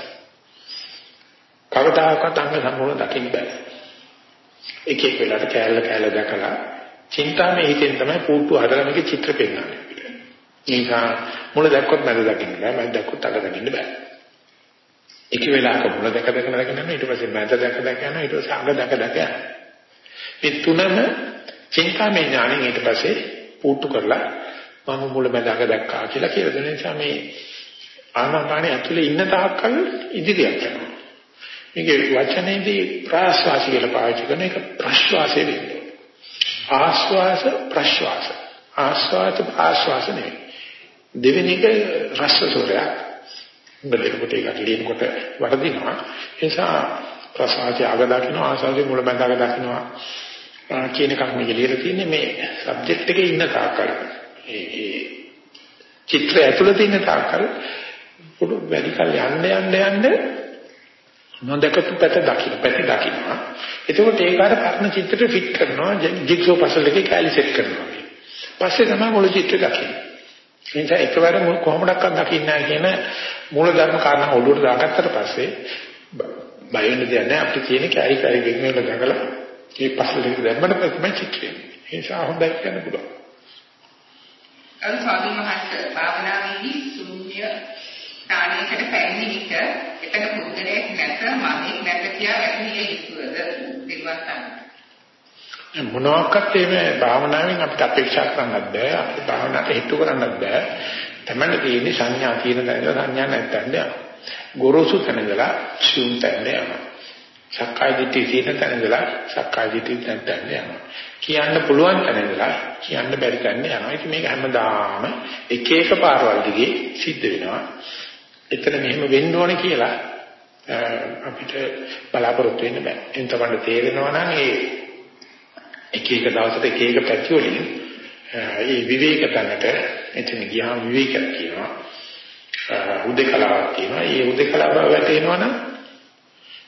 [SPEAKER 1] කවදාකවත් අංග සම්පූර්ණ දකින්න බෑ. එක එක වෙලාවට කෑල්ල කෑල්ල දැකලා චින්තාමය හිතෙන් තමයි පුට්ටු හදලා මේක චිත්‍ර පෙන්නන්නේ. නිසා මුල දැක්කොත් මැද දකින්න බෑ මැද දැක්කොත් අග දකින්න බෑ. එක වෙලාවක මුල දැක දැක දැක යනවා ඊට පස්සේ මැද දැක දැක යනවා ඊට පස්සේ අග දැක දැක යනවා. මේ තුනම චින්තාමය ඥාණයෙන් ඊට පස්සේ පුට්ටු කරලා මම මුල මැද අග දැක්කා කියලා කියලා දෙන නිසා මේ ආනාපානෙ ඇතුලේ ඉන්න තාක්කල් ඉදිරියට යනවා. මේකේ වචනේදී ප්‍රාශ්වාස කියලා පාවිච්චි කරන එක ප්‍රශ්වාසය වෙන්නේ. ආශ්වාස ප්‍රශ්වාස. ආශ්වාස ආශ්වාස නෙවෙයි. දෙවෙනි එක රසසෝරයක්. බෙලෙකට ඒක ලියනකොට වර්ධිනවා. ඒ නිසා ප්‍රසආචය අග දකින්න ආශ්වාසයේ මුල මැද අග දකින්නවා කියන එකක් මේක ලියලා තියෙන්නේ මේ සබ්ජෙක්ට් එකේ ඉන්න තාක්කල්. ඒ ඒ චිත්‍රය ඇතුළත ඉන්න තාක්කල් පොඩු වැඩි කල යන්න යන්න යන්න නොදකපු පැත දකින්න පැති දකින්නවා එතකොට ඒක අර පරණ චිත්‍රෙට ෆිට කරනවා ජිග්සෝ පසල් එකේ කැලි සෙට් කරනවා පස්සේ තමයි මුළු චිත්‍රය දකින්නේ ඒ නිසා එකවර කොහොමඩක්වත් දකින්නේ නැහැ කියන මූල ධර්ම කාරණා ඔළුවට දාගත්තට පස්සේ බය වෙන්න දෙයක් නැහැ. අපිට තියෙන කැලි කැලි ගෙන්න වල දඟලා මේ පසල් එක දැම්මම තමයි චිත්‍රය ඒ නිසා හොඳයි කියන්න පුළුවන්.
[SPEAKER 2] අර ස්වාමීන් වහන්සේ භාවනාවේදී ශුන්‍ය ස්ථානයකට පැමිණි විට එතන පුද්ගලයෙක් නැත මමෙක් නැත කියා වැටහිය යුතුද පිළිවත්තන්න.
[SPEAKER 1] මොනවාක්වත් මේ භාවනාවෙන් අපිට අපේක්ෂා කරන්නත් බෑ. අපේ භාවනාවට හිතු කරන්නත් බෑ. තමයි තියෙන්නේ සංඥා තියෙන තැනද සංඥා නැත්නම් යනවා ගොරෝසු තැනදලා ශුන් තැනද යනවා. සක්කාය දිට්ඨිය තියෙන තැනදලා සක්කාය දිට්ඨිය නැත්නම් යනවා කියන්න පුළුවන් තැනදලා කියන්න බැරි තැන යනවා. ඉතින් මේක හැමදාම එක එක පාරවල් දිගේ සිද්ධ වෙනවා. එතන මෙහෙම වෙන්න ඕනේ කියලා අපිට බලාපොරොත්තු වෙන්න බෑ. එතන තමයි තේරෙනවා නම් ඒ එක එක දවසට එක එක පැති වලින් ඒ විවේක තැනට එතන ගියාම විවේකයක් කියනවා. උදේකලාවක් කියනවා. ඒ උදේකලාව වැටෙනවා නම්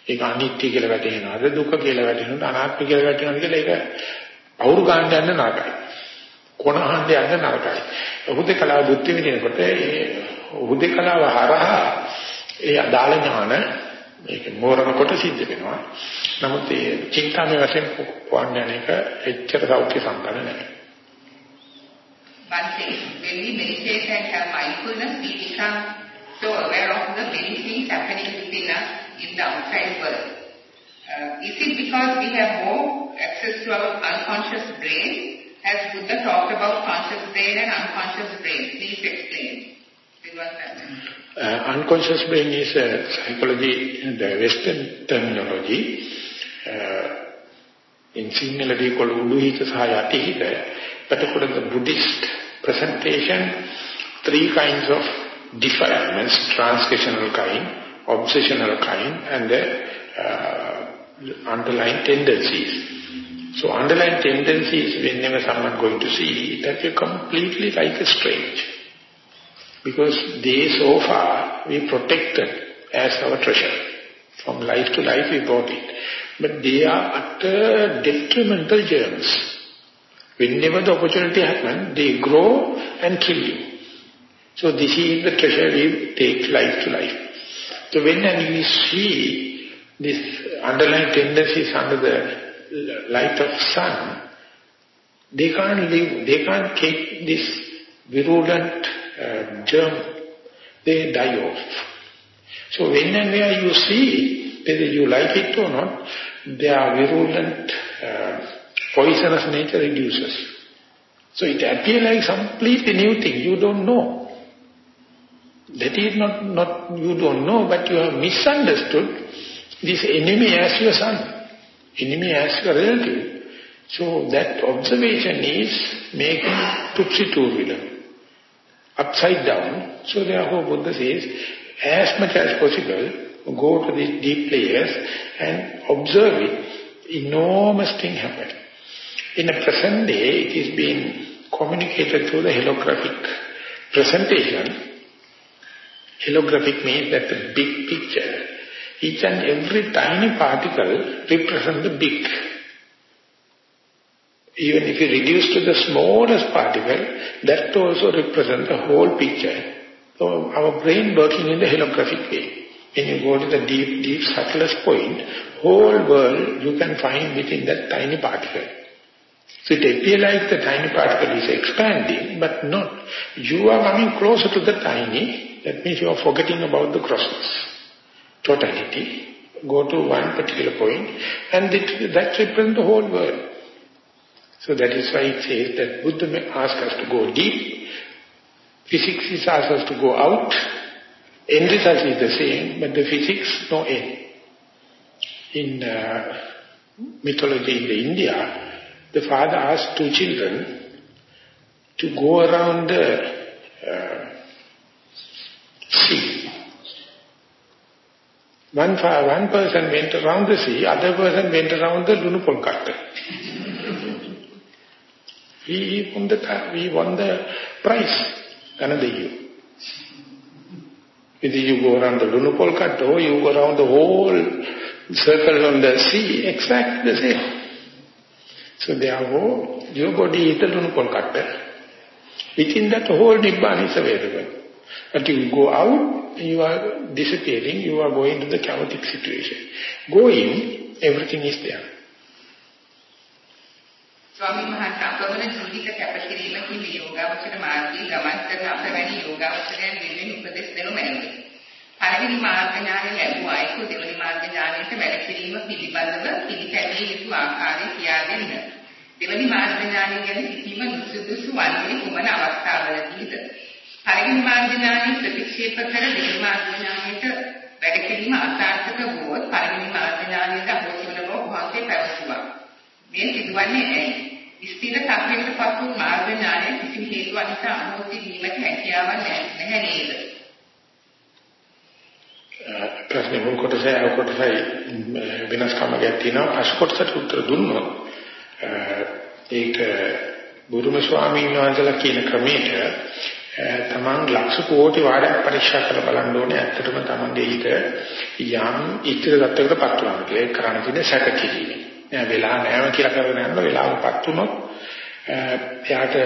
[SPEAKER 1] ඒක අනිත්‍ය කියලා වැටෙනවාද දුක කියලා වැටෙනවද අනාත්ම කියලා වැටෙනවද කියලා ඒක අවුරු ගන්න යන නරකයි. කොනහඬ යන නරකයි. උදේකලාව බුද්ධ විදිනකොට ඒ හුදේකලාව හරහා ඒ අදාළ ඥාන මේක මෝරනකොට සිද්ධ වෙනවා. නමුත් ඒ චින්තාමය වශයෙන් පොවන්න යන එක එච්චර සෞඛ්‍ය සම්පන්න නැහැ.
[SPEAKER 2] But when we meditate and have mindfulness, we become so aware of the many things happening within us in the outside world. Uh, is it because we have more access to our unconscious brain? As Buddha talked about conscious brain and unconscious brain. Please explain.
[SPEAKER 1] Uh, unconscious brain is a psychology, the Western terminology. Uh, in Sinhaladi called Uluhita Sahayatihita. But according to the Buddhist presentation, three kinds of defilements, transgressional kind, obsessional kind, and the uh, underlying tendencies. So underlying tendencies, whenever someone going to see, that you're completely like a strange. Because they so far we protected as our treasure. From life to life we brought it. But they are utter detrimental germs. Whenever the opportunity happens, they grow and kill you. So this is the treasure we take life to life. So when we see this underlying tendencies under the light of sun, they can't live, they can't take this virulent uh, germ, they die off. So when and where you see, whether you like it or not, their virulent, uh, poisonous nature reduces. So it appears like completely new thing, you don't know. That is not, not you don't know, but you have misunderstood this enemy as your son, enemy as your relative. So that observation is making tupsy-turvy upside down. So therefore Buddha says, as much as possible, go to these deep layers and observe it. Enormous thing happen. In the present day, it is being communicated through the holographic presentation. Holographic means that the big picture, each and every tiny particle represents the big. Even if you reduce to the smallest particle, that also represents the whole picture. So our brain working in the holographic way. When you go to the deep, deep, subtlest point, whole world you can find within that tiny particle. So it appears like the tiny particle is expanding, but not. You are coming closer to the tiny, that means you are forgetting about the grossness. Totality. Go to one particular point, and it, that represents the whole world. So that is why it says that Buddha may ask us to go deep, physics is ask us to go out, end result is the same, but the physics no end. In uh, mythology in the India, the father asked two children to go around the uh, sea. One, one person went around the sea, other person went around the Lunupolkatta. He, won the, he won the prize, another year. Whether you go around the Lunupolkatta or you go around the whole circle on the sea, exactly the same. So therefore, your body is the Lunupolkatta. Within that whole Nibbana is available. But you go out, you are disappearing, you are going to the chaotic situation. Go in, everything is there.
[SPEAKER 2] ස්වාමීන් වහන්සේ අපවන ජීවිත කැපකිරීමකින් යෝගාවචර මාර්ගයේ ගමන් කරන අපවැනි යෝගාවචරයන් වෙනුවෙන් උපදෙස් දෙනු මැනවි. පළවෙනි මාර්ග ඥානය ලැබුව අයෙකු දෙවෙනි මාර්ග ඥානයට වැඩ කිරීම පිළිබඳව පිළිපැදිය යුතු ආකාරය කියා දෙන්න. දෙවෙනි මාර්ග ඥානය ගැන සිතීම නුසුදුසු වන්නේ කුමන අවස්ථාවලදීද? පළවෙනි මාර්ග ඥානය ප්‍රතික්ෂේප කර දෙවෙනි මාර්ග ඥානයට වැඩ කිරීම අසාර්ථක වුවොත් පළවෙනි මාර්ග ඥානයට අහෝසි වන බව වහන්සේ පැවසුවා. මේ සිදුවන්නේ ඇයි? ස්ථිර තත්ත්වයකට පත් වූ මාර්ග ඥානය කිසිම හේතුවක් නිසා අහෝසි වීමට හැකියාවක් නැහැ. නේද?
[SPEAKER 1] ප්‍රශ්නේ මුල් කොටසේ අව කොටසයි වෙනස්කම ගැක් තියෙනවා. අස් කොටසට උත්තර දුන්නොත් ඒක බුදුම ස්වාමීන් වහන්සේලා කියන ක්‍රමයට තමන් ලක්ෂ කෝටි වාරයක් පරීක්ෂා කරලා බලන්න ඕනේ. ඇත්තටම තමන්ගේ හිත යම් ඉතිර தත්වයකට පත් වෙනවා කියලා. ඒක කරන්න තියෙන සැක කිරීම. නෑ වෙලා නෑම කියලා කරගෙන යනවා වෙලාවපත් වුණොත් එයාට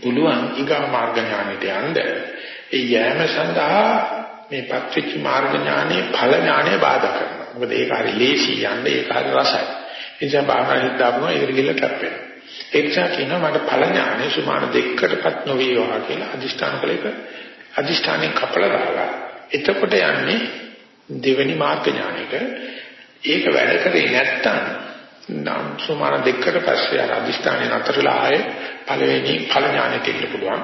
[SPEAKER 1] පුළුවන් ඊගා මාර්ග ඥානෙට යන්න ඒ යෑම සඳහා මේ පත්‍විච්ච මාර්ග ඥානයේ ඵල ඥානය බාධා කරනවා. මොකද ඒක හරි ලේසි යන්නේ ඒක හරි රසයි. ඒ නිසා බාහනා හිතාපුවා ඒකට ගිහිල්ලා කැප්පෙනවා. ඒ නිසා කියනවා මට ඵල ඥානය සුමාන දෙකකටපත් නොවේවා කියලා අදිෂ්ඨාන කළේක අදිෂ්ඨානෙන් කපලා දාලා එතකොට යන්නේ දෙවෙනි මාර්ග ඥානෙට. ඒක වැඩ කරේ නැත්තම් නම් සුමාන දෙකකට පස්සේ අර අදිෂ්ඨානෙ නතරලා ආයේ පළවෙනි ඵල ඥානෙට එන්න පුළුවන්.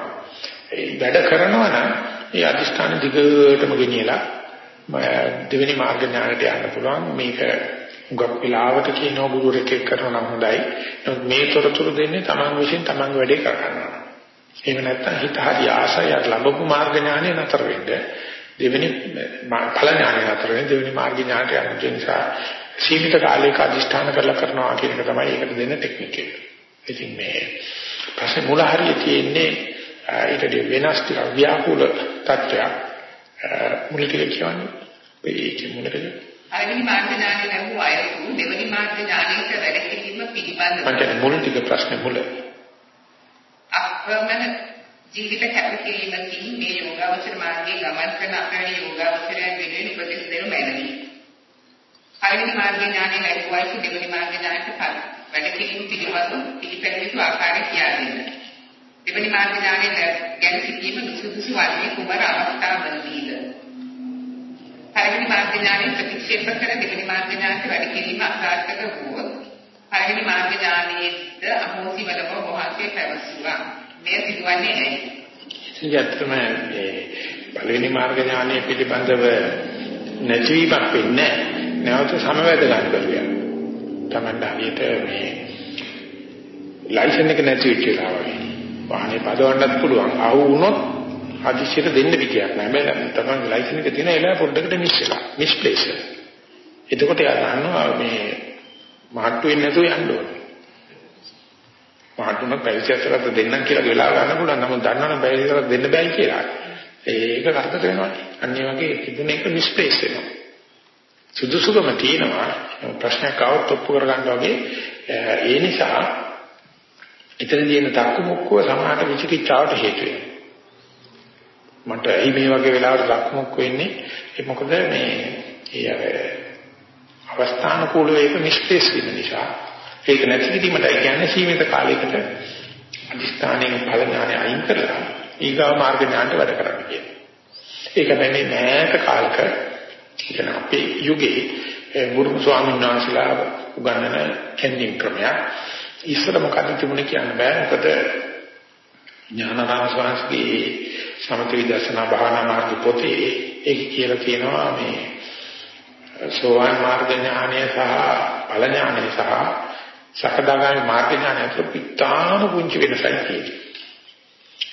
[SPEAKER 1] ඒ වැඩ කරනවා නම් ඒ අදිෂ්ඨාන දිගටම ගෙනියලා දෙවෙනි මාර්ග ඥානයට යන්න පුළුවන්. මේක උගක් වෙලාවට කියනවා ගුරුවරයෙක් එක්ක කරනවා නම් හොඳයි. නමුත් මේ තොරතුරු දෙන්නේ Taman විසින් Taman වැඩේ කරගන්නවා. එහෙම නැත්නම් හිත හරි ආසය ලැබපු මාර්ග ඥානය නතර වෙන්න. දෙවෙනි ඵල ඥානය නතර වෙන්න දෙවෙනි මාර්ග ඥානයට යන නිසා සීමිත කාලයක අදිෂ්ඨාන කරලා කරනවා කියන එක තමයි ඒකට දෙන ටෙක්නික් එක. ඉතින් මේ ප්‍රශ්නේ මුල හරිය තියෙන්නේ ඊට වෙනස් ටික ව්‍යාකූල තත්ත්වයක්. මුල කියන්නේ ඒක මුලට
[SPEAKER 2] අරගෙන මාර්ග ඥානය ලැබුව. අයතු දෙවනි මාර්ග ඥානයට වැඩ කිරීම පිළිබඳව.
[SPEAKER 1] මට මුල ටික ප්‍රශ්නේ මුල.
[SPEAKER 2] අප්‍රමණ ජීවිත කැපකිරීමකින් මේ යෝගාවචර මාර්ගයේ ගමන් කරන අපේ යෝගාවචරයන් වෙනුවෙන් උපදෙස් දෙනු මැනවි. පළවෙනි මාර්ග ඥානය ලැබුව අයතු දෙවනි මාර්ග ඥානයට වැඩ කිරීම පිළිබඳව පිළිපැදිය යුතු ආකාරය කියා දෙන්න. දෙවනි මාර්ග ඥානය ගැන සිටීම සුදුසු වන්නේ කුමන අවස්ථාවලදීද? පළවෙනි මාර්ග ඥානය ප්‍රතික්ෂේප කර දෙවනි මාර්ග ඥානයට වැඩ කිරීම අසාර්ථක වුවොත් පළවෙනි මාර්ග ඥානයේද අහෝසි වන බව වහන්සේ පැවසුවා. මෙය සිදුවන්නේ ඇයි?
[SPEAKER 1] ඉතින් මේ පළවෙනි මාර්ග ඥානය පිළිබඳව නැතිවීමක් වෙන්නේ නැවත සමවැද ගන්න බැහැ. Taman හරියට මේ ලයිසන් එක නැති වෙච්ච වෙලාව වගේ. වාහනේ පදවන්නත් පුළුවන්. ආවු වුණොත් හදිසියට දෙන්න විදියක් නැහැ. මේ තමයි ලයිසන් එක තියෙන එලා පොඩ්ඩකට මිස් වෙලා. මිස්ප්ලේස් වෙලා. එතකොට යා ගන්නවා මේ මහට්ටු වෙන්නේ නැතුව යන්න ඕනේ. මහතුන පැවිදිතරත් දෙන්නම් කියලා වෙලා ගන්න පුළුවන්. නමුත් දන්නවනම් පැවිදිතරත් දෙන්න බෑ කියලා. ඒක කරදර වෙනවානේ. අන්න ඒ වගේ තිබුණ එක මිස්ප්ලේස් වෙනවා. සුදුසුකම තියෙනවා ප්‍රශ්නයක් ආවොත් ඔප්පු කරගන්න වගේ ඒ නිසා එතනදී එන තක්කමුක්කව සමාහට විචිකිච්ඡාවට හේතු වෙනවා. මට ඇයි මේ වගේ වෙලාවට තක්කමුක්ක වෙන්නේ? ඒ මොකද මේ ඒ අවස්ථාන කුල ඒක මිස්ප්ලේස් වෙන නිසා ඒක නැති කිරීමටයි කියන්නේ සීමිත කාලයකට අදිස්ථානයෙන් ඵල ඥානය අයින් කරලා ඊගා මාර්ග ඥානට වැඩ කරන්න කියන්නේ. ඒක වෙන්නේ නැහැක කාලක කියන අපේ යුගයේ ගුරු ස්වාමීන් වහන්සේලා උගන්වන කැන්ඩින් ක්‍රමයක්. ඉස්සර මොකද තිබුණේ කියන්න බෑ. මොකද ඥානාරාම ස්වාමීන්ගේ සමථ විදර්ශනා භාවනා මාර්ග පොතේ ඒක කියලා තියෙනවා මේ සෝවාන් මාර්ග ඥානය සහ ඵල ඥානය සහ සකදාගාමී මාර්ග ඥානය අතර පිටාන පුංචි වෙනසක් තියෙනවා.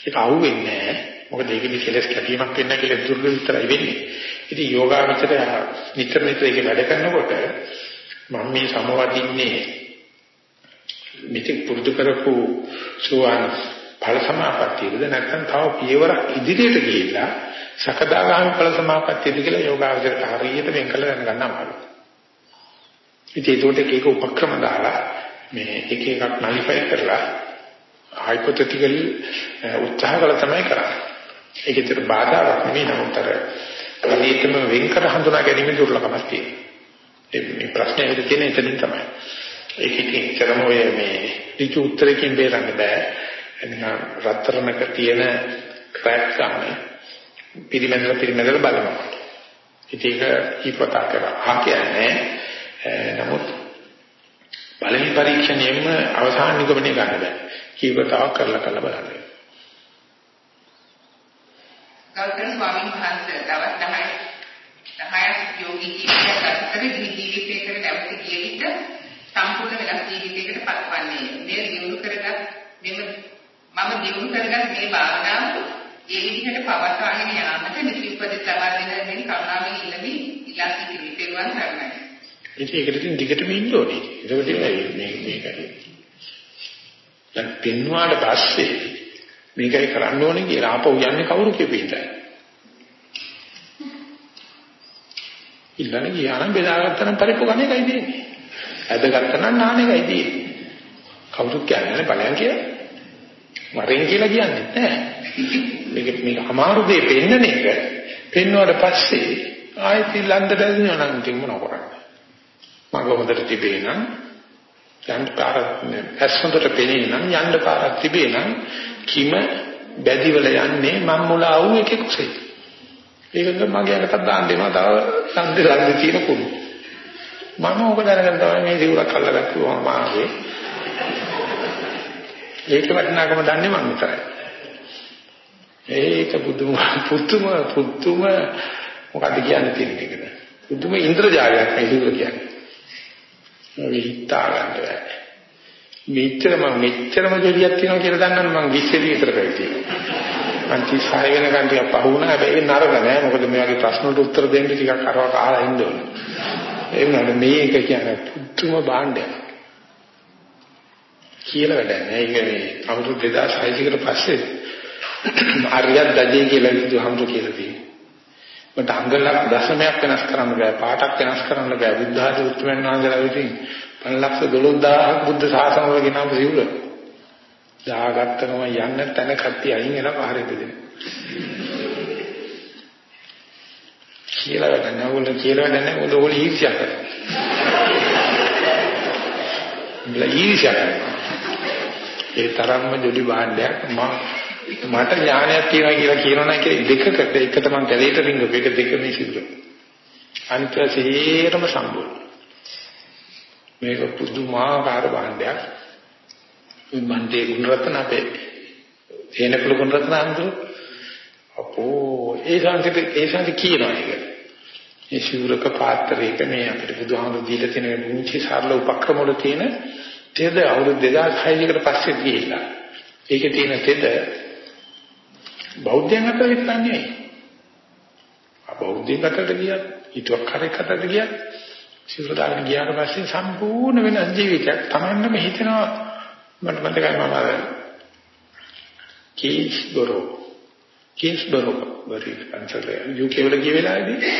[SPEAKER 1] ඒක අහුවෙන්නේ නැහැ. මොකද ඒකෙදි කෙලස් කැපීමක් වෙන්න කියලා දුර්ග විතරයි වෙන්නේ. ඉතින් යෝගාවචරය නිතර නිතර ඒක වැඩ කරනකොට මම මේ සමවදින්නේ මෙතෙක් පුරුදු කරපු සෝවාන් ඵල සමාපත්තියද නැත්නම් තව පියවරක් ඉදිරියට ගිහිල්ලා සකදාගාමී ඵල සමාපත්තියද කියලා යෝගාවචරයට හරියට වෙන් කළ දැනගන්න අමාරුයි. ඉතින් ඒකට එක උපක්‍රම දාලා මේ එක එකක් නලිෆයි කරලා හයිපොතෙටිකලි eh, උත්සාහ කළා තමයි කරන්නේ. ඒකේතර බාධාවක් නෙමෙයි නමුත් අර හරියටම වෙන් කර හඳුනා ගැනීම දුර්ලභමක් තියෙනවා. මේ ප්‍රශ්නේ හිත තියෙන එතනින් තමයි. ඒක ඉතින් කරම ඔය මේ ඍතු උත්තරකින් බේරන්න බෑ. එනික රත්තරණක තියෙන ක්‍රැක් ගන්න පිරිමැදලා පිරිමැදලා බලනවා. ඉතින් ඒක හිපතා කරා. හා කියන්නේ නමුත් පළවෙනි පරීක්ෂණයෙන්ම අවසාන නිගමනය ගන්න බෑ. කීපතාවක් කරලා කරලා බලන්න.
[SPEAKER 2] ගෞතම ස්වාමීන් වහන්සේ දවස් 10 10ක් යෝගී ජීවිතයක් ගත කර ජීවිතයකට නැවත ගිය විට සම්පූර්ණ වෙනස් ජීවිතයකට පත්වන්නේ. මේ දියුණු කරගත් මෙම මම දියුණු කරගත් මේ භාවනාව ඒ විදිහට පවත්වාගෙන යාමට නිසිපදි ලබා දෙන දෙන කරුණාවෙන් ඉල්ලමි ඉලා සිටින පෙරවන් සරණයි.
[SPEAKER 1] ඉතින් ඒකට ඉතින් දිගටම ඉන්න ඕනේ. ඒකට මේ මේකයි. දැන් පින්වාට පස්සේ මේකයි කරන්න ඕනේ කියලා ආපහු යන්නේ කවුරු කියපිටද? ඉල්ලන්නේ ගියා නම් බෙදාගත්තා නම් පරිප්පු ගන්න එකයි දෙන්නේ. ඇදගත්තා නම් නාන එකයි දෙන්නේ. කවුරුත් කියන්නේ බලයන් කියලා. මරෙන් කියලා කියන්නේ නැහැ. මේක මේක අමාරු දෙයක් පෙන්නන එක පෙන්වුවාට පස්සේ ආයෙත් ලන්ද බැලුවා නම් ඉතින් මොනව කරන්නේ? මග හොඳට තිබේ නම් යන්න පාරක් ඇස් හොඳට පෙනේ නම් යන්න පාරක් තිබේ නම් කිම බැදිවල යන්නේ මම් මුලා වූ එකෙක් කුසෙයි. ඒකද මගේ අරකට දාන්න දෙනවා තව සම්දේ රන්දේ තියෙන කුණු. මම ඕක දැනගෙන තමයි මේ සිවුරක් අල්ලගත්තුවා මාගේ. ඒක වටිනාකම දන්නේ මම විතරයි. ඒක බුදුම පුතුම පුතුම මොකද්ද කියන්නේ තියෙන එකද? බුදුම ඉන්ද්‍රජාලයක් නේ සිවුර කියන්නේ. මේ හිතා ගන්න බෑ. මෙච්චරම මෙච්චරම දෙවියක් තියෙනවා කියලා දන්නනම් මං 20 විතර පැවිදිලා. මං 36 වෙනකන් ටිකක් පහ වුණා. හැබැයි නරක නෑ. මොකද මේ වගේ ප්‍රශ්න වලට උත්තර දෙන්න ටිකක් අරවා කාලා ඉන්න ඕනේ. ඒ වුණාට මේක කියන්නේ පුදුම භාණ්ඩයක්. කියලා වැඩක් නෑ. ඒක මේ අවුරුදු 2600 කට පස්සේ ආර්යයන් දජේ කියලා විදුහම්තු කියලා තියෙනවා. මට අංගලක් දශමයක් වෙනස් කරන්න බෑ. පාටක් වෙනස් කරන්න බෑ. බුද්ධ ආදී උත්තරයන් වහන්සේලා විසින් 512000ක් බුද්ධ ශාසන වල ගෙනාවු සිවුර. දාගත්තම යන්න තැන කට්ටිය අයින් වෙලා පහරේ බෙදෙන. කියලා වැඩ නැහැ. ඕගොල්ලෝ කියලා වැඩ නැහැ. ඕගොල්ලෝ ඊර්ෂ්‍යා කරනවා. බල ඊර්ෂ්‍යා කරනවා. ඒ තරම්ම ජොලි භාණ්ඩයක් මම මට ඥානයක් තියෙනවා කියලා කියනවා කියලා දෙකකට එකට මම කැලේට රිංගපු එක දෙක මේ සිදුර. අනිත් සේරම සම්බුද්ධ. මේක පුදුමාකාර භාණ්ඩයක්. මන්දේ ගුණරත්න අපේ තේනකල ගුණරත්න අන්දු අපෝ ඒ සංකේත ඒ සංකේත කියනවා ඒක. මේ ශූරක පාත්‍රයක මේ අපිට බුදුහාමුදුරු දීලා තියෙන මුංචි සරල උපක්‍රම වල තියෙන තෙද අවුරුදු 2600 කට පස්සේ ගිහිල්ලා. ඒකේ තියෙන තෙද බෞද්ධයන් අතර විතරක් නෙවෙයි. අබෞද්ධයන් අතරට ගියත්, ඊටවක් හරි අතරට ගියත් සිවුර දාගෙන ගියාට පස්සේ සම්පූර්ණ වෙනස් ජීවිතයක් Tamannම හිතෙනවා මට මතකයි මම අර කීස්බරෝ කීස්බරෝ වරි අන්සර්ලේ යුකේ වල ගිය වෙලාවේදී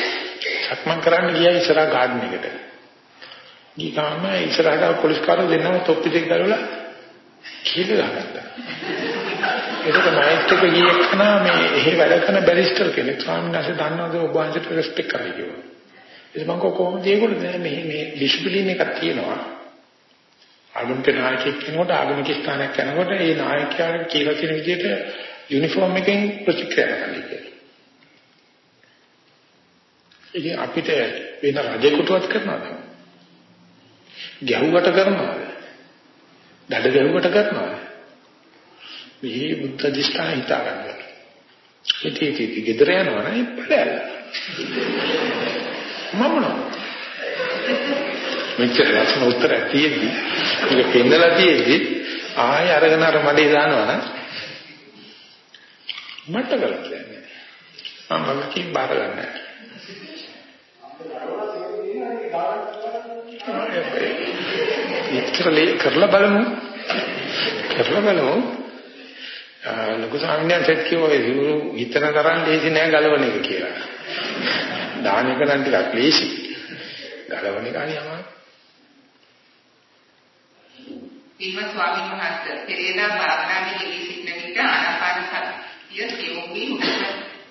[SPEAKER 1] සක්මන් කරන්න ගියා ඉස්සරහා ගාඩන් එකට. ගිහාම ඉස්සරහට පොලිස් කාරෝ දෙන්නම තොප්පි දෙක ගලවලා කියලා ගත්තා. ඒක මයිත් එක ගියේ කන මේ එහෙ වැඩ කරන බැරිස්ටර් කෙනෙක් ස්වාමීන් වහන්සේ දන්නවද ඔබ වහන්සේට රෙස්පෙක්ට් කරයි කියලා. ඒක මම කොහොමද ඒගොල්ලෝ දැන් මේ මේ ඩිසිප්ලින් එකක් තියෙනවා. ආගමික නායකයෙක් කෙනෙකුට ආගමික ස්ථානයක් යනකොට ඒ නායකයාට කියලා තියෙන විදිහට යුනිෆෝම් එකෙන් ප්‍රතික්‍රියා කරන්න කියලා. ඉතින් අපිට වෙන රජෙකුටවත් කරනවද? ගැහුවට කරනවද? දඩ ගැහුවට කරනවද? මේ බුද්ධ දිස්ත්‍රා හිතා ගන්නවා. ඉතින් ඉතින් ගෙදර යනවා නේ බලන්න. මම නෝ. මෙච්චර ලස්සන උත්තරයක් තියෙද්දි මේක පෙන්නලා තියෙද්දි ආයෙ අරගෙන අර මඩේ දානවා නම් මට කරන්නේ නැහැ. මම කිව්ව බාර ගන්නෑ. ඉතරලේ කරලා බලමු. කරලා බලමු. ලොකු ස්වාමීන් වහන්සේ කිව්වා ඒ හිතන තරම් ලේසි නෑ ගලවන එක කියලා. දාන එක නම් ටිකක් ලේසි. ගලවන එක අනියම.
[SPEAKER 2] පින්වත් ස්වාමීන් වහන්සේ පෙරේදා භාවනාවේ යෙදී සිටින විට ආනාපාන සතිය සියුම්වි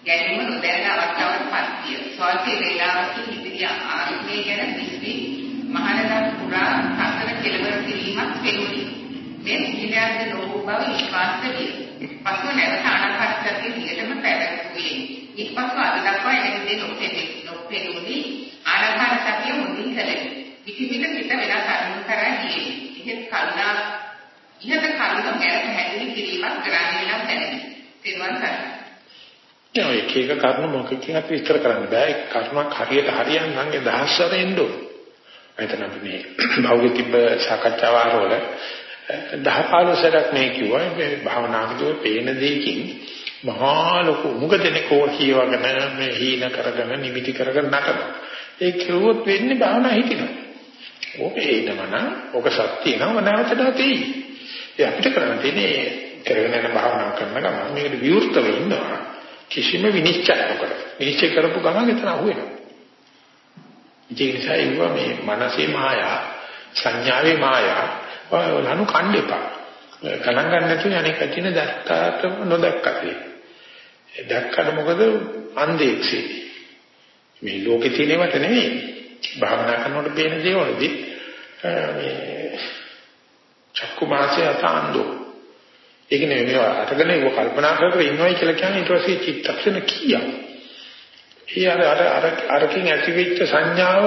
[SPEAKER 2] ගැනීම නොදැන අවස්ථාවක් පත්විය. ස්වාමීන් වේලාවකින් ඉදිරිය ආත්මය ගැන විශ්වි මහානදම් පුරා සසර කෙලවර කිරීමක් පෙනුනි. මේ සිහිනයන්ද නොවූ බව විශ්වාස විය. පසුව නැවත ආනාපාන සතිය දිගටම පැවැත්වුවේ. ඉක්පසු අද දක්වා එන දේ නොපෙනේ. නොපෙනුනි ආනාපාන සතිය මුලින් කළේ. පිටිපිට පිට වෙනස් අරමුණු කරා ගියේ. ඉහත කරුණා ඉහත කරුණ ගැන පැහැදිලි කිරීමක් කරන්න නම් දැනෙනවා. තේරුවන් ගන්න.
[SPEAKER 1] ඒ එක එක කරුණු මොකකින් අපි විස්තර කරන්න බෑ. ඒ කරුණක් හරියට හරියන් නම් ඒ දහස්වර එන්න ඕන. එතන අපි මේ භෞතික තිබ්බ සාකච්ඡාව ආරවල 10 15 සැරයක් මේ කිව්වා මේ භාවනාවකදී පේන දෙයකින් මහා ලොකු මුග දෙනකෝ කියවගෙන මේ හීන කරගෙන නිමිති කරගෙන නටන. ඒ කිව්වොත් වෙන්නේ භාවනා හිටිනවා. ඕක එනමන ඕක සත්‍ය නම නැවතට තේයි. ඒ අපිට කරන්න තියෙන්නේ කරගෙන යන භාවනාව කරන ගමන් මේකට විවෘතව ඉන්නවා. කිසිම විනිශ්චයක් නොකර. විනිශ්චය කරපු ගමන් එතන අහුවෙනවා. ඒ නිසා ඒවා මේ මනසේ මායා සංඥාවේ මායා ලනු කණ්ඩේපා. ගණන් ගන්න නැතුව අනෙක් කටින දැක්කාට නොදැක්කත්. දැක්කට මොකද අන්දේක්ෂේ. මේ ලෝකේ තියෙනවට නෙමෙයි. භාවනා කරනකොට පේන දේවල්දී මේ චක්කු මාසය අතාන්දෝ. ඒක නෙමෙයි මේවා අරගෙන ඒක කල්පනා කර කර ඉන්නවයි කියලා කියන්නේ ඊට පස්සේ චිත්තක්ෂණ කීයක්. ඒ අර අර අර අරකින් ඇතිවෙච්ච සංඥාව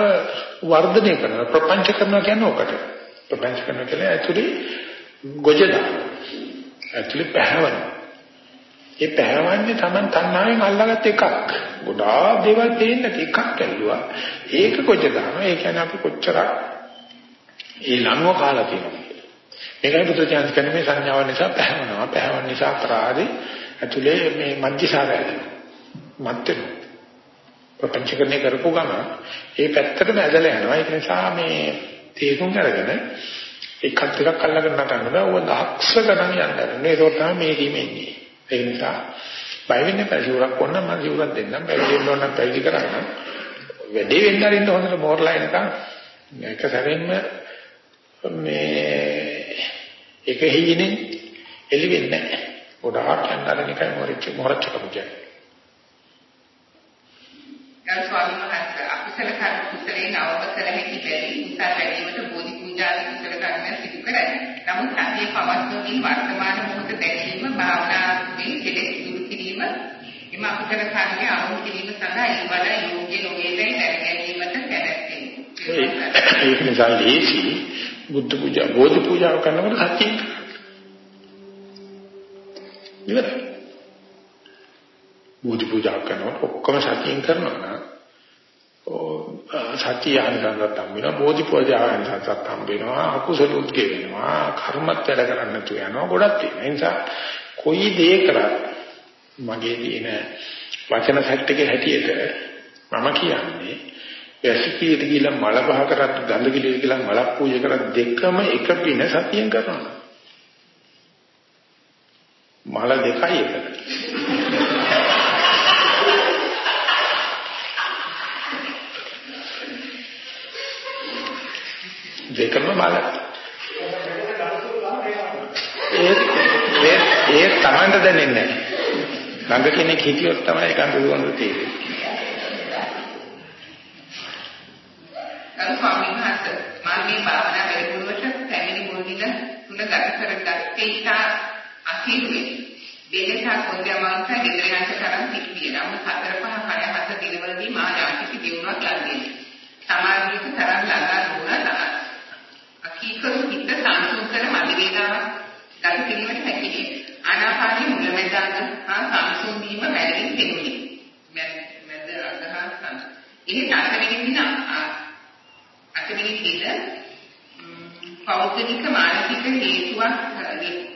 [SPEAKER 1] වර්ධනය කරනවා ප්‍රපංච කරනවා කියන්නේ ඔකට. ප්‍රපංච කරනවා කියන්නේ ඇතුලේ ගොජ දානවා. ඇතුලේ පැහැවෙනවා. ඒ පැහැවන්නේ Taman තණ්හාවෙන් අල්ලාගත් එකක්. ගොඩාක් දේවල් පේන්න එකක් ඇල්ලුවා. ඒක කොච්චර දානවා. ඒ කියන්නේ අපි කොච්චර ඒ ලනුව කාලා තියෙනවා. මේකයි පුත්‍රයන් කියන්නේ මේ සංඥාව නිසා පැහැවෙනවා. පැහැවෙන නිසා අපරාධේ ඇතුලේ මේ මධ්‍යසාරය. මධ්‍ය ප්‍රපංචකරණය කරපු ගම ඒ පැත්තටම ඇදලා යනවා. ඒක නිසා මේ තේරුම් අරගෙන එකක් ටිකක් අල්ලගෙන නටන්න බෑ. ඔය ලක්ෂ ගණන් යන්න. මේක තමයි මේ දීමෙන්නේ. ඒ නිසා බය වෙන්න එපා. සිවුරක් ඕන නම් මම සිවුරක් දෙන්නම්. පැවිදි වෙන්න ඕන නම් පැවිදි කරන්න. වැඩේ වෙන්න අරින්න හොඳට මෝරලා එනකන් එක සැරෙන්න මේ එක හීනෙන් එළි වෙන්නේ නැහැ. ගොඩාක් යන්නරන එකයි මොරච්ච මොරච්චකම කියන්නේ.
[SPEAKER 2] ගරු ස්වාමීන් වහන්සේ අකුසල කර්ම කුසලයෙන් අවබෝධ කර හැකි බැරි නිසා වැඩිවට බෝධි පූජාදී කුසල කර්මයන් සිදු කරයි. නමුත් සතිය පවත්වමින් වර්තමාන මොහොත දැකීම භාවනාවේ කෙලෙස් දුරු කිරීම එම අකුසල කර්මය අවබෝධ කිරීම සඳහා ඒ වඩා යෝග්‍ය නොවේදයි දැනගැනීමට කැමැත්තෙමි.
[SPEAKER 1] ඒක නිසා ලේසි බුද්ධ පූජා බෝධි පූජාව කරනකොට සතිය ඉවරයි. බෝධි පූජා කරනකොට ඔක්කොම සතියෙන් කරනවා නම් සතිය ආනන්දත් හම් වෙනවා බෝධි පූජා ආනන්දත් හම් වෙනවා අකුසල උද්ගේ වෙනවා කර්මත් වැඩ කරන්න තු යනවා ගොඩක් තියෙනවා ඒ නිසා කොයි දේ කරත් මගේ තියෙන වචන සැට් එකේ හැටියට මම කියන්නේ වැසිකියට ගිහලා මල පහ කරත් ගඳ කිලියට ගිහලා මලක් පූජා කරත් දෙකම එක පින සතියෙන් කරනවා මල දෙකයි එතන. දෙකම මල. ඒ ඒ ඒ තමන්ට දැනෙන්නේ නැහැ. ළඟ කෙනෙක් හිටියොත් තමයි ගඳ දුවන තියෙන්නේ.
[SPEAKER 2] අර ස්වාමීන් වහන්සේ මාගේ භාවනා වැඩමුළුවට පැමිණි මුල් දින තුන ගත කරගත්තේ ඉතා අසීරුවේ. දෙලෙසා කොන්දමංක ගෙදර යන්න තරම් සිටියේ. නමුත් හතර පහ හය හත දිනවලදී මා යාකිසි දිනුවක් ලැබෙන්නේ. සමාජික තරම් ළඟා වුණා. අකීකරු හිත සංසුන් කර මදි වේලාවක් ගත කිරීමට හැකියි. ආනාපානයේ මුලැමැදාග හා සංසුන් වීම බැලමින් තිබුණි. මැද අගහා සංසුන්. එහි තාක්ෂණික දින අටවෙනි දින පෞද්ගලික මානසික හේතුවක්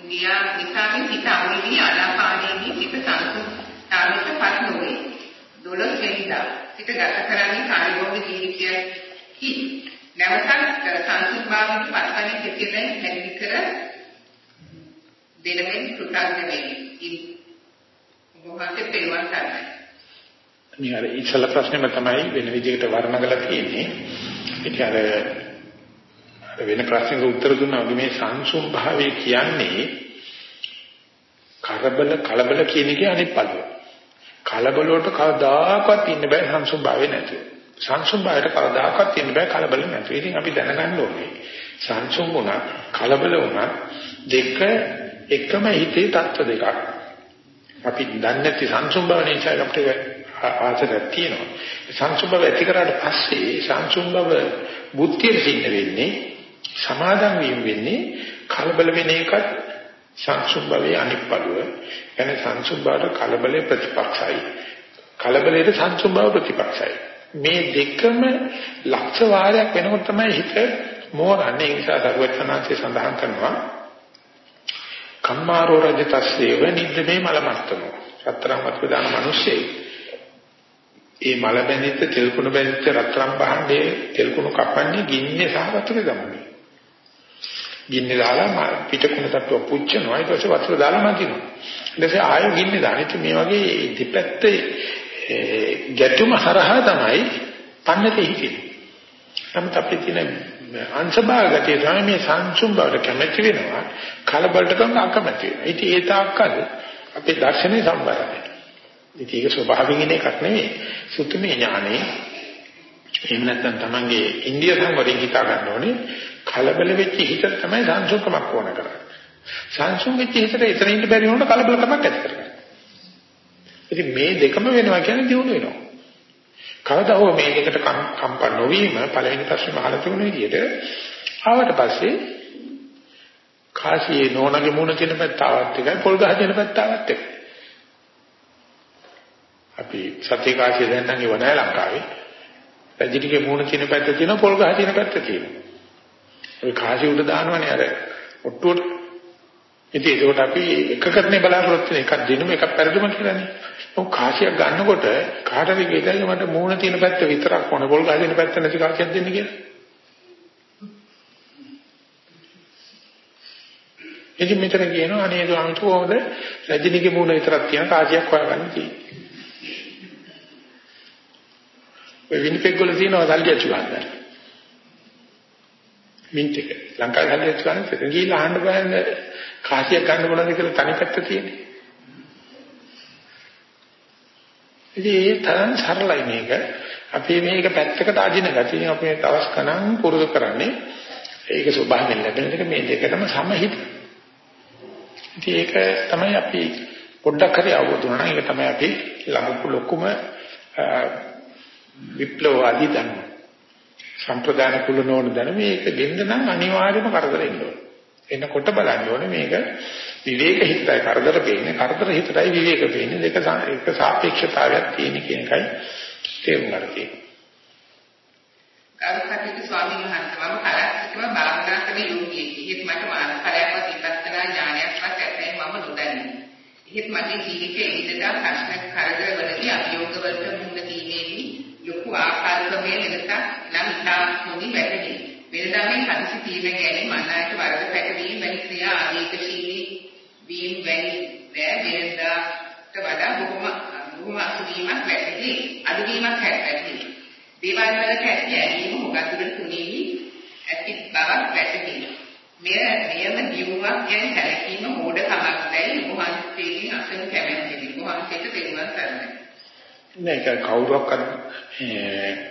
[SPEAKER 2] නියා නිසාවෙන් හිත අවුලී ආනාපානයේදී හිත සංසුන්තාවයට පත් නොවේ. දොළොස් වෙනිදා හිත ගත කරන්නේ කාර්යෝග ජීවිතයකි. නැවතත් සංසුන් භාවයට පත්වන්නේ කෙටියෙන් හැදිලි කර දෙනමින් කෘතඥ වෙමි. ඔබවහන්සේ පෙරවන් කරන්නේ.
[SPEAKER 1] මේ අර ඉස්සල ප්‍රශ්නේම තමයි වෙන විදිහකට වර්ණගලා තියෙන්නේ. ඒක අර වෙන ප්‍රශ්නකට උත්තර දුන්නා වගේ මේ සංසුම් භාවය කියන්නේ කරබල කලබල කියන එකේ අනිත් පළුව. කලබල වලට කවදාකවත් ඉන්න බෑ සංසුම් භාවය නැතුව. සංසුන් බවට කවදාකවත් ඉන්න බෑ කලබල නැතුව. ඉතින් අපි දැනගන්න ඕනේ. සංසුන් වුණා කලබල වුණා දෙක එකම හිතේ தত্ত্ব දෙකක්. අපි දන්නේ නැති සංසුන් බව නිසා අපිට ආසරයක් තියෙනවා. සංසුන් බව ඇති කරාට පස්සේ සංසුන් බව බුද්ධියට සින්න වෙන්නේ සමාදම් වීම වෙන්නේ කලබල වෙන එකත් සංසුන් භවයේ අනිත් පළුව. يعني සංසුන් භාවයට කලබලේ ප්‍රතිපක්ෂයි. කලබලයට සංසුන් භව ප්‍රතිපක්ෂයි. මේ දෙකම ලක්ෂ වාරයක් වෙනකොට තමයි හිත මෝරන්නේ. ඒ නිසා සර්වඥාන්සේ සඳහන් කරනවා කම්මාරෝ රජතස්සේව නිද්දමේ මලමස්තනෝ. සතරම් වත්ව දාන මිනිස්සේ ඒ මල බැඳිච්ච තෙල් කුණ බැඳිච්ච රත්තරන් භාණ්ඩේ තෙල් කුණ කපන්නේ ගින්නේ සහ වතුර ගමන්නේ. ගින්නේ දාලා පිටකුණ තට්ටුව පුච්චනවා ඊට පස්සේ වතුර දාලා මදිනවා. ඊට පස්සේ ආයෙ ගින්නේ දාන්නේ මේ වගේ දෙපැත්තේ ගැටුම හරහා තමයි පන්නතේ හිටින්නේ. නමුත් අපේ තියෙන අංශභාගකයේ තමයි මේ සංසුම් බවට කැමැති වෙනවා කලබලට කම අකමැති වෙනවා. ඉතින් ඒ තාක්කල් අපේ දර්ශනේ සම්බරයි. ඉතින් ඒක ස්වභාවයෙන් එකක් නෙවෙයි. සුතුමේ ඥානෙ එහෙම නැත්නම් තමන්ගේ ඉන්දිය සංවරයෙන් හිතා ගන්න ඕනේ කලබල වෙච්ච හිත තමයි සංසුන්කමක් ඕන කරන්නේ. සංසුන් වෙච්ච හිතට එතන ඉන්න බැරි වුණොත් කලබලකමක් ඇති කරගන්නවා. ඉතින් මේ දෙකම වෙනවා කියන්නේ දියුණු වෙනවා. කවදා හෝ මේ දෙකට කම්පා නොවීම පළවෙනි ප්‍රශ්නේ මහලා තිබුණ විදිහට ආවට පස්සේ කාසියේ නෝනගේ මුණ තියෙන පැත්තාවත් එකයි පොල් ගහ තියෙන පැත්තාවත් එකයි. අපි සත්‍ය කාසිය දැන් නම් ඉව නැහැ ලංකාවේ. රජිනිගේ මුණ තියෙන පැත්ත තියෙනවා පොල් ගහ තියෙන පැත්ත තියෙනවා. ඔය කාසිය උඩ දානවනේ අර ඔට්ටුවට. ඉතින් ඒකට අපි එකකටනේ බලාපොරොත්තු වෙන එකක් දිනුම එකක් පෙරදුම කියලානේ. ඔව් කාසියක් ගන්නකොට කාටද කියදයි මට මූණ තියෙන පැත්ත විතරක් ඕන පොල් ගහ තියෙන පැත්ත නැති කාසියක් දෙන්න කියලා. ඉතින් මෙතන කියනවා අනේ ස්වාමීන් කොහොමද රජිනිගේ මූණ විතරක් තියෙන කාසියක් හොයාගන්න තියෙන්නේ. ඔය විනිපෙක් වල තියෙනවා සල්ලි අච්චු ගන්න. මින්ට් එක. ලංකාවේ සල්ලි අච්චු ගන්න ඉතින් ගිහිල්ලා අහන්න බලන්න කාසියක් ගන්න මොනවද කියලා තනි පැත්ත තියෙන්නේ. ඉතින් ඒ තරම් සරලයි මේක. අපි මේක පැත්තකට අදින ගතිය අපි මේ තවස් කණන් පුරුදු කරන්නේ. ඒක ස්වභාවයෙන් ලැබෙන එක මේ දෙකටම සමහිත. ඉතින් ඒක තමයි අපි පොඩ්ඩක් හරි අවබෝධ වුණා. ඒක තමයි අපි ළඟ ලොකුම විප්ලවවාදී ධර්ම. සම්ප්‍රදාන කුල නෝන ධර්ම මේක දෙන්න නම් අනිවාර්යයෙන්ම කරදර එන්න ඕනේ. එනකොට බලන්න ඕනේ මේක විවේක හිතයි කරදර පේන්නේ කරදර හිතයි විවේක පේන්නේ දෙක එක සාපේක්ෂතාවයක් තියෙන කියන එකයි තේරුම් ගන්න තියෙන්නේ.
[SPEAKER 2] ගරුකටයුතු ස්වාමීන් වහන්සේ මම කරක්කව භාවනා කරන යෝගියෙක්. එහෙත් මට මානසිකව විපස්සනා ඥානයක්වත් ඇතැයි මම නොදන්නේ. එහෙත් මගේ ජීවිතයේ ඉඳලා ප්‍රශ්න කරදර වලදී අභියෝග වලට මුහුණ දීමේදී ලොකු ආකාරකමේ වෙනසක් නම් ඉතා හොඳින් වැටහි. වෙනදා මේ හදිසි තීරණ ගැනීම අනායට වරද පැටවීම වැනි ක්‍රියා ආවේගශීලී වීම වැනි නෑ වෙනදාට වඩා බොහොම බොහොම අසුවීමක් වැඩි අඩුවීමක් හැටි. දේවල් වලට ඇති ඇලීම හොගතුරට තුනීවි ඇති බවක් වැටහි. මෙය නියම දියුණුවක් ගැන සැලකීම මෝඩකමක් දැයි වහන්සේගෙන් අසන කැමැත්තෙනි. වහන්සේට දෙවන කරන්නේ.
[SPEAKER 1] මේක කවුරක්වත්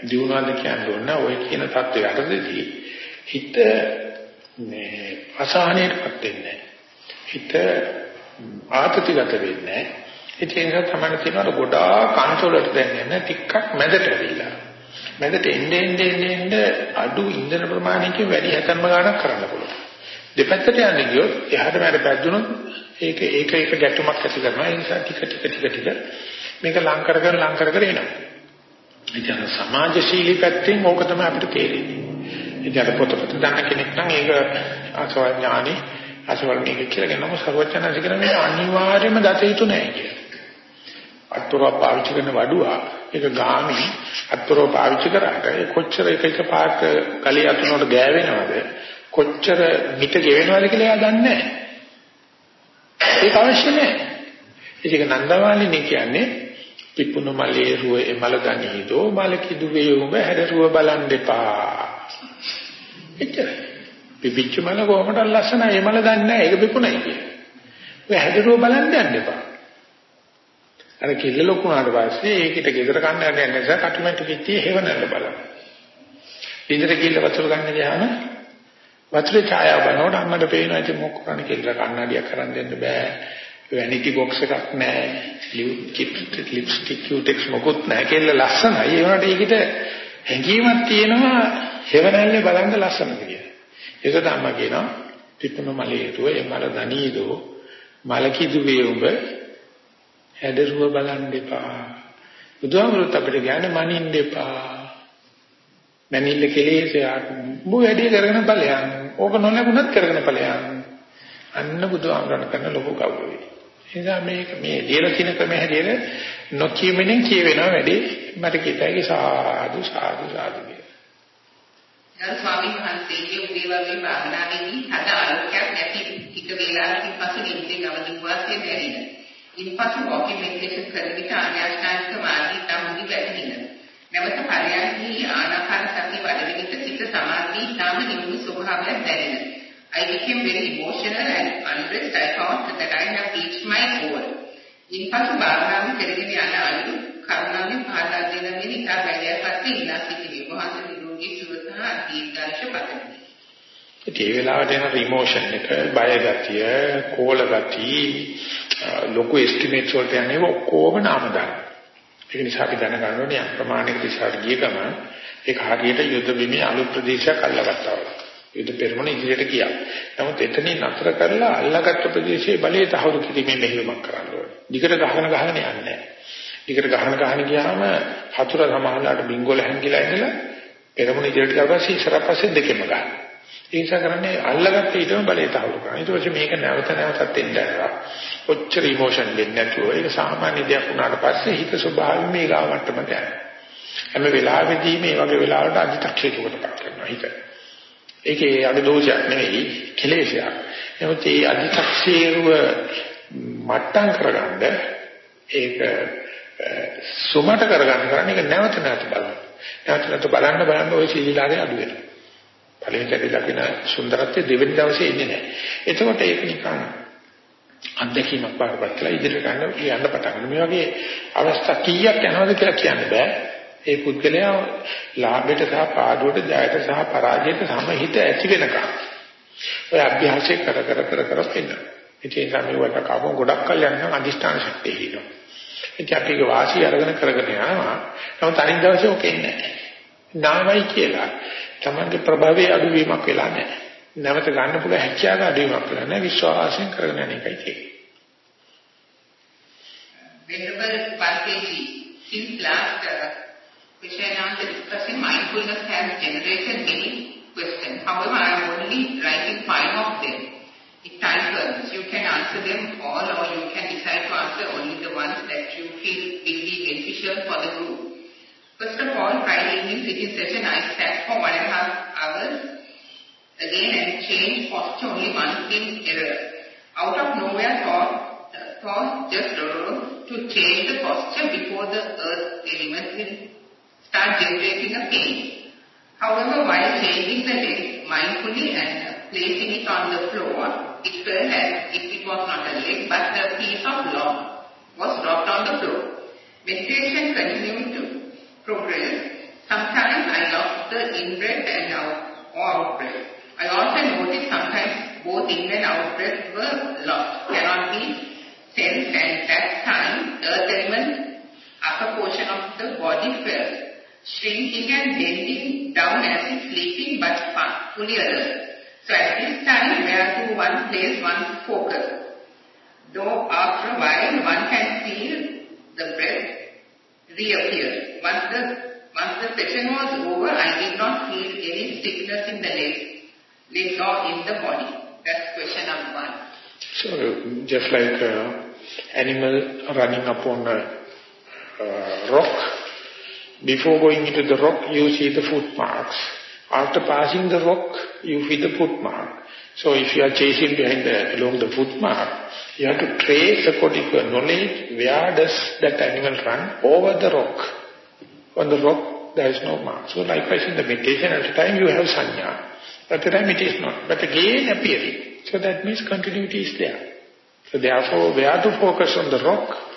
[SPEAKER 1] දියුණුවද කියන්න ඕන ඔය කියන தත්ත්වය යටතේදී හිත මේ අසහනයටපත් වෙන්නේ හිත ආතතිගත වෙන්නේ ඒ නිසා තමයි තියෙනවා ගොඩාක් කන්ට්‍රෝල් එකට දැනෙන්නේ නැහැ ටිකක් මැදට වෙලා මැදට එන්නේ එන්නේ එන්නේ අඩු ඉන්ධන ප්‍රමාණයකින් වැඩි හැතැම්ම ගන්නක් කරන්න පුළුවන්. දෙපැත්තට යන්නේ ගියොත් එහාට මෙහාට පැද්දුනොත් ඒක ඒක ඒක ගැටුමක් ඇති කරනවා. ඒ නිසා ටික ටික ටික ටික මේක ලං කර කර ලං කර කර එනවා. ඉතින් සමාජශීලී පැත්තෙන් ඕක තමයි අපිට තේරෙන්නේ. ඉතින් පොත පොත දන්න කෙනෙක් නම් ඒක අසවල් ඥානි අසවල් මේක කියලා කියනම සර්වඥාන්සේ කියන මේ අනිවාර්යයෙන්ම දත යුතු නැහැ කියලා. අත්තරව පාවිච්චි කරන වඩුවා ඒක ගාමි අත්තරව පාවිච්චි කරාට ඒ කොච්චර එක එක පාට කලිය අතුනට ගෑවෙනවද කොච්චර මිට ගෙවෙනවද කියලා එයා දන්නේ නැහැ. ඒක අවශ්‍ය නැහැ. ඒක නන්දමාලිනේ කියන්නේ පිපුණු මලේ රුව එමල ගනීදෝ මල කිදුවේ උඹ හැදරුව බලන් දෙපා එච්චරයි. පිපිච්ච මල කොහොමද ලස්සනයි ඒ මල දන්නේ නැහැ ඒක පිපුණයි කියන්නේ. ඔය හැදරුව බලන්න යන්න එපා. අර කිල්ල ලොකුනාට පස්සේ ඒකිට ගෙදර කන්න යන නිසා කටුමැටි පිටියේ හේවනන්න බලන්න. ඉන්දර කිල්ල වතුර ගන්න ගියාම වතුරේ ඡායාව බලනකොට අම්මට පේනවා ඉතින් මොකක් කරන්නේ කියලා කන්නඩියක් කරන් දෙන්න බෑ. වැනිටි බොක්ස් එකක් නැහැ. ලිප්ස්ටික් කියුටෙක්ස් මොකොත් නැහැ කියලා ලස්සනයි. ඒ වුණාට ඒකිට හැඟීමක් තියෙනවා හේවණල්ලේ බලන්න ලස්සනද කියලා. ඒක තමයි කියනවා පිපුණු මලේතුව ඒ මල දනීදෝ මල කිදුවේ උඹ හැදරුව බලන් දෙපා. බුදුහාමුදුරුත් අපිට කියන්නේ මනින්න දෙපා. මනින්න කෙලෙසයක් උඹ වැඩි කරගෙන ඵලයන්. ඕක නොලැබුණත් කරගෙන ඵලයන්. අන්න බුදුහාමුදුරන් කරන ලොකු කවුරුයි. එනිසා මේක මේ ලියලා තියෙන ක්‍රමය හැටියට නොකියමෙන් කියවෙනවා වැඩි මට කිතයි සාදු සාදු සාදු
[SPEAKER 2] ගරු ස්වාමීන් වහන්සේගේ උදේ වගේ භාවනාවේදී හද ආරෝග්‍යයක් නැති ටික වේලාවකින් පසු නිින්දෙන් අවදි වාසිය දැනෙන. ඉන්පසු වොකින් මෙඩිටේෂන් කරන විට ආනාපානසති මාර්ගී තමයි වැටෙන. නැවත පරයන්හි ආනාපාන සති වඩන විට සිත සමාධි ඊටම නිමුණු ස්වභාවයක් දැනෙන. I became very emotional and unrest. I thought that I have reached my goal. ඉන්පසු භාවනාව කරගෙන යන අයුරු කරුණාවෙන් පහදා දෙන මෙන්න ඉතා බැලෑපත් ඉලා සිටිනේ. වහන්සේ නිරෝගී සුව සහ දීර්ඝායුෂ පතමි.
[SPEAKER 1] ඒ වෙලාවට එන ඉමෝෂන් එක බය ගතිය, කෝල ගතිය, ලොකු එස්ටිමේට්ස් වලට යන්නේ ඔක්කොම නාම දාන. ඒක නිසා අපි දැනගන්න ඕනේ ප්‍රමාණික දිශාවට ගිය ගමන් ඒක හරියට යුද්ධ බිමේ අලුත් ප්‍රදේශයක් අල්ලගත්තා වගේ. යුද්ධ පෙරමුණ ඉදිරියට ගියා. නමුත් එතනින් නතර කරලා අල්ලාගත්ත ප්‍රදේශයේ බලය තහවුරු කිරීමේ මෙහෙයුමක් කරන්න ඕනේ. දිගට ගහන ගහන යන්නේ නැහැ. දිගට ගහන ගහන ගියාම හතුර සමහරලාට බින්ගෝල හැංගිලා ඉඳලා පෙරමුණ ඉදිරියට ගියා පස්සේ ඉස්සර පස්සේ දෙකෙම ගන්න. ඒ නිසා කරන්නේ අල්ලගත්ත ඊටම බලය තහවුරු කරනවා. ඊට පස්සේ මේක නැවත නැවතත් එන්න යනවා. ඔච්චර ඉමෝෂන් දෙන්නේ නැතුව ඒක සාමාන්‍ය දෙයක් වුණාට පස්සේ හිත ස්වභාවයෙන් මේ ගාව මට්ටමට යනවා. හැම වෙලාවෙදී මේ වගේ වෙලාවට අධිතක්ෂේපකටපත් කරනවා හිත. ඒකේ අගේ දෝෂයක් නෙවෙයි කෙලෙසයක්. නමුත් මේ අධිතක්ෂේරුව මට්ටම් කරගන්න ඒක සුමට කරගන්න කරන්නේ ඒක නැවත නැවත බලන්න. නැවත නැවත බලන්න බලන්න ওই සීලාවේ අඩු වෙනවා. පළවෙනි සැරේ දකින සුන්දරත්වය දෙවෙනි දවසේ එන්නේ නැහැ. එතකොට ඒක නිකන් අත්දැකීමක් පාරපත් කළා ඉදිරියට ගන්න යන්න පටන් ගන්න. මේ වගේ අවස්ථා කීයක් යනවද කියලා කියන්න බෑ. ඒ පුද්ගලයා ලාභයට සහ පාඩුවට ජයට සහ පරාජයට සමහිත ඇති වෙනකම් ඔය අභ්‍යාසය කර කර කර කර ඉන්න. ඉතින් තමයි වට කවම ගොඩක් කල් යනවා අදිෂ්ඨාන ශක්තිය හිනවා. ඉතින් අපි ඒක වාසිය අරගෙන කරගෙන යනවා. නමුත් අනිත් දවසේ ඔක ඉන්නේ නැහැ. නාමයි කියලා තමන්ගේ ප්‍රභවයේ අඩුවීමක් වෙලා නැහැ. නැවත ගන්න පුළුවන් හැකියාව අඩුවීමක් වෙලා නැහැ. විශ්වාසයෙන් කරගෙන යන එකයි තියෙන්නේ.
[SPEAKER 2] Venerable Parkeji, since last uh, question and answer discussion, mindfulness has generated many questions. However, I am only writing five of them. It permits. You can answer them all or you can decide to answer only the ones that you feel will be beneficial for the group. First of all, Friday evening sitting session, I sat for one and a half hours again and changed posture only one thing error. Out of nowhere thought, uh, just to change the posture before the earth element will start generating a pain. However, while changing the leg mindfully and placing it on the floor, it felt as if it was not a leg but a piece of log was dropped on the floor. Meditation continued to progress. Sometimes I lost the in-breath and out, out-breath. I also noticed sometimes both in and out-breath were lost, cannot be sensed and that time earth element upper portion of the body fell, shrinking and bending down as if sleeping but fully alert. So at this time where to one place one focus. Though after a while one can feel the breath reappear. Once the, once the session was over, I did not feel any sickness in the legs, legs or in the body. That's question number one.
[SPEAKER 1] So just like uh, animal running upon a uh, rock, before going into the rock you see the footmarks. After passing the rock, you see the footmark. So if you are chasing behind the, along the footmark, you have to trace according to your knowledge, where does that animal run? Over the rock. On the rock, there is no mark. So likewise in the meditation, at the time you have sanya. At the time it is not. But again appearing. So that means continuity is there. So therefore, we where to focus on the rock,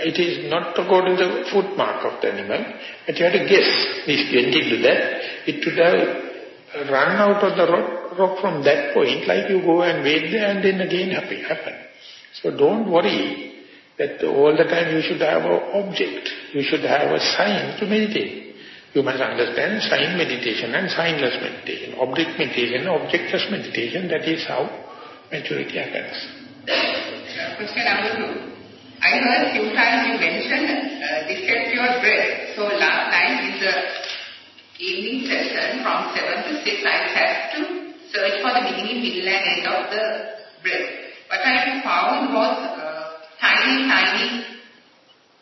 [SPEAKER 1] it is not according to the footmark of the animal, but you have to guess. If you into that, it would have run out of the rock, rock from that point, like you go and wait there and then again happen. happen. So don't worry that all the time you should have an object. You should have a sign to meditate. You must understand sign meditation and signless meditation. Object meditation, objectless meditation, that is how maturity happens.
[SPEAKER 2] I heard few times you mentioned uh, detect your breath. So last night in the evening session from 7 to 6 I had to search for the beginning, middle and end of the breath. What I found was uh, tiny, tiny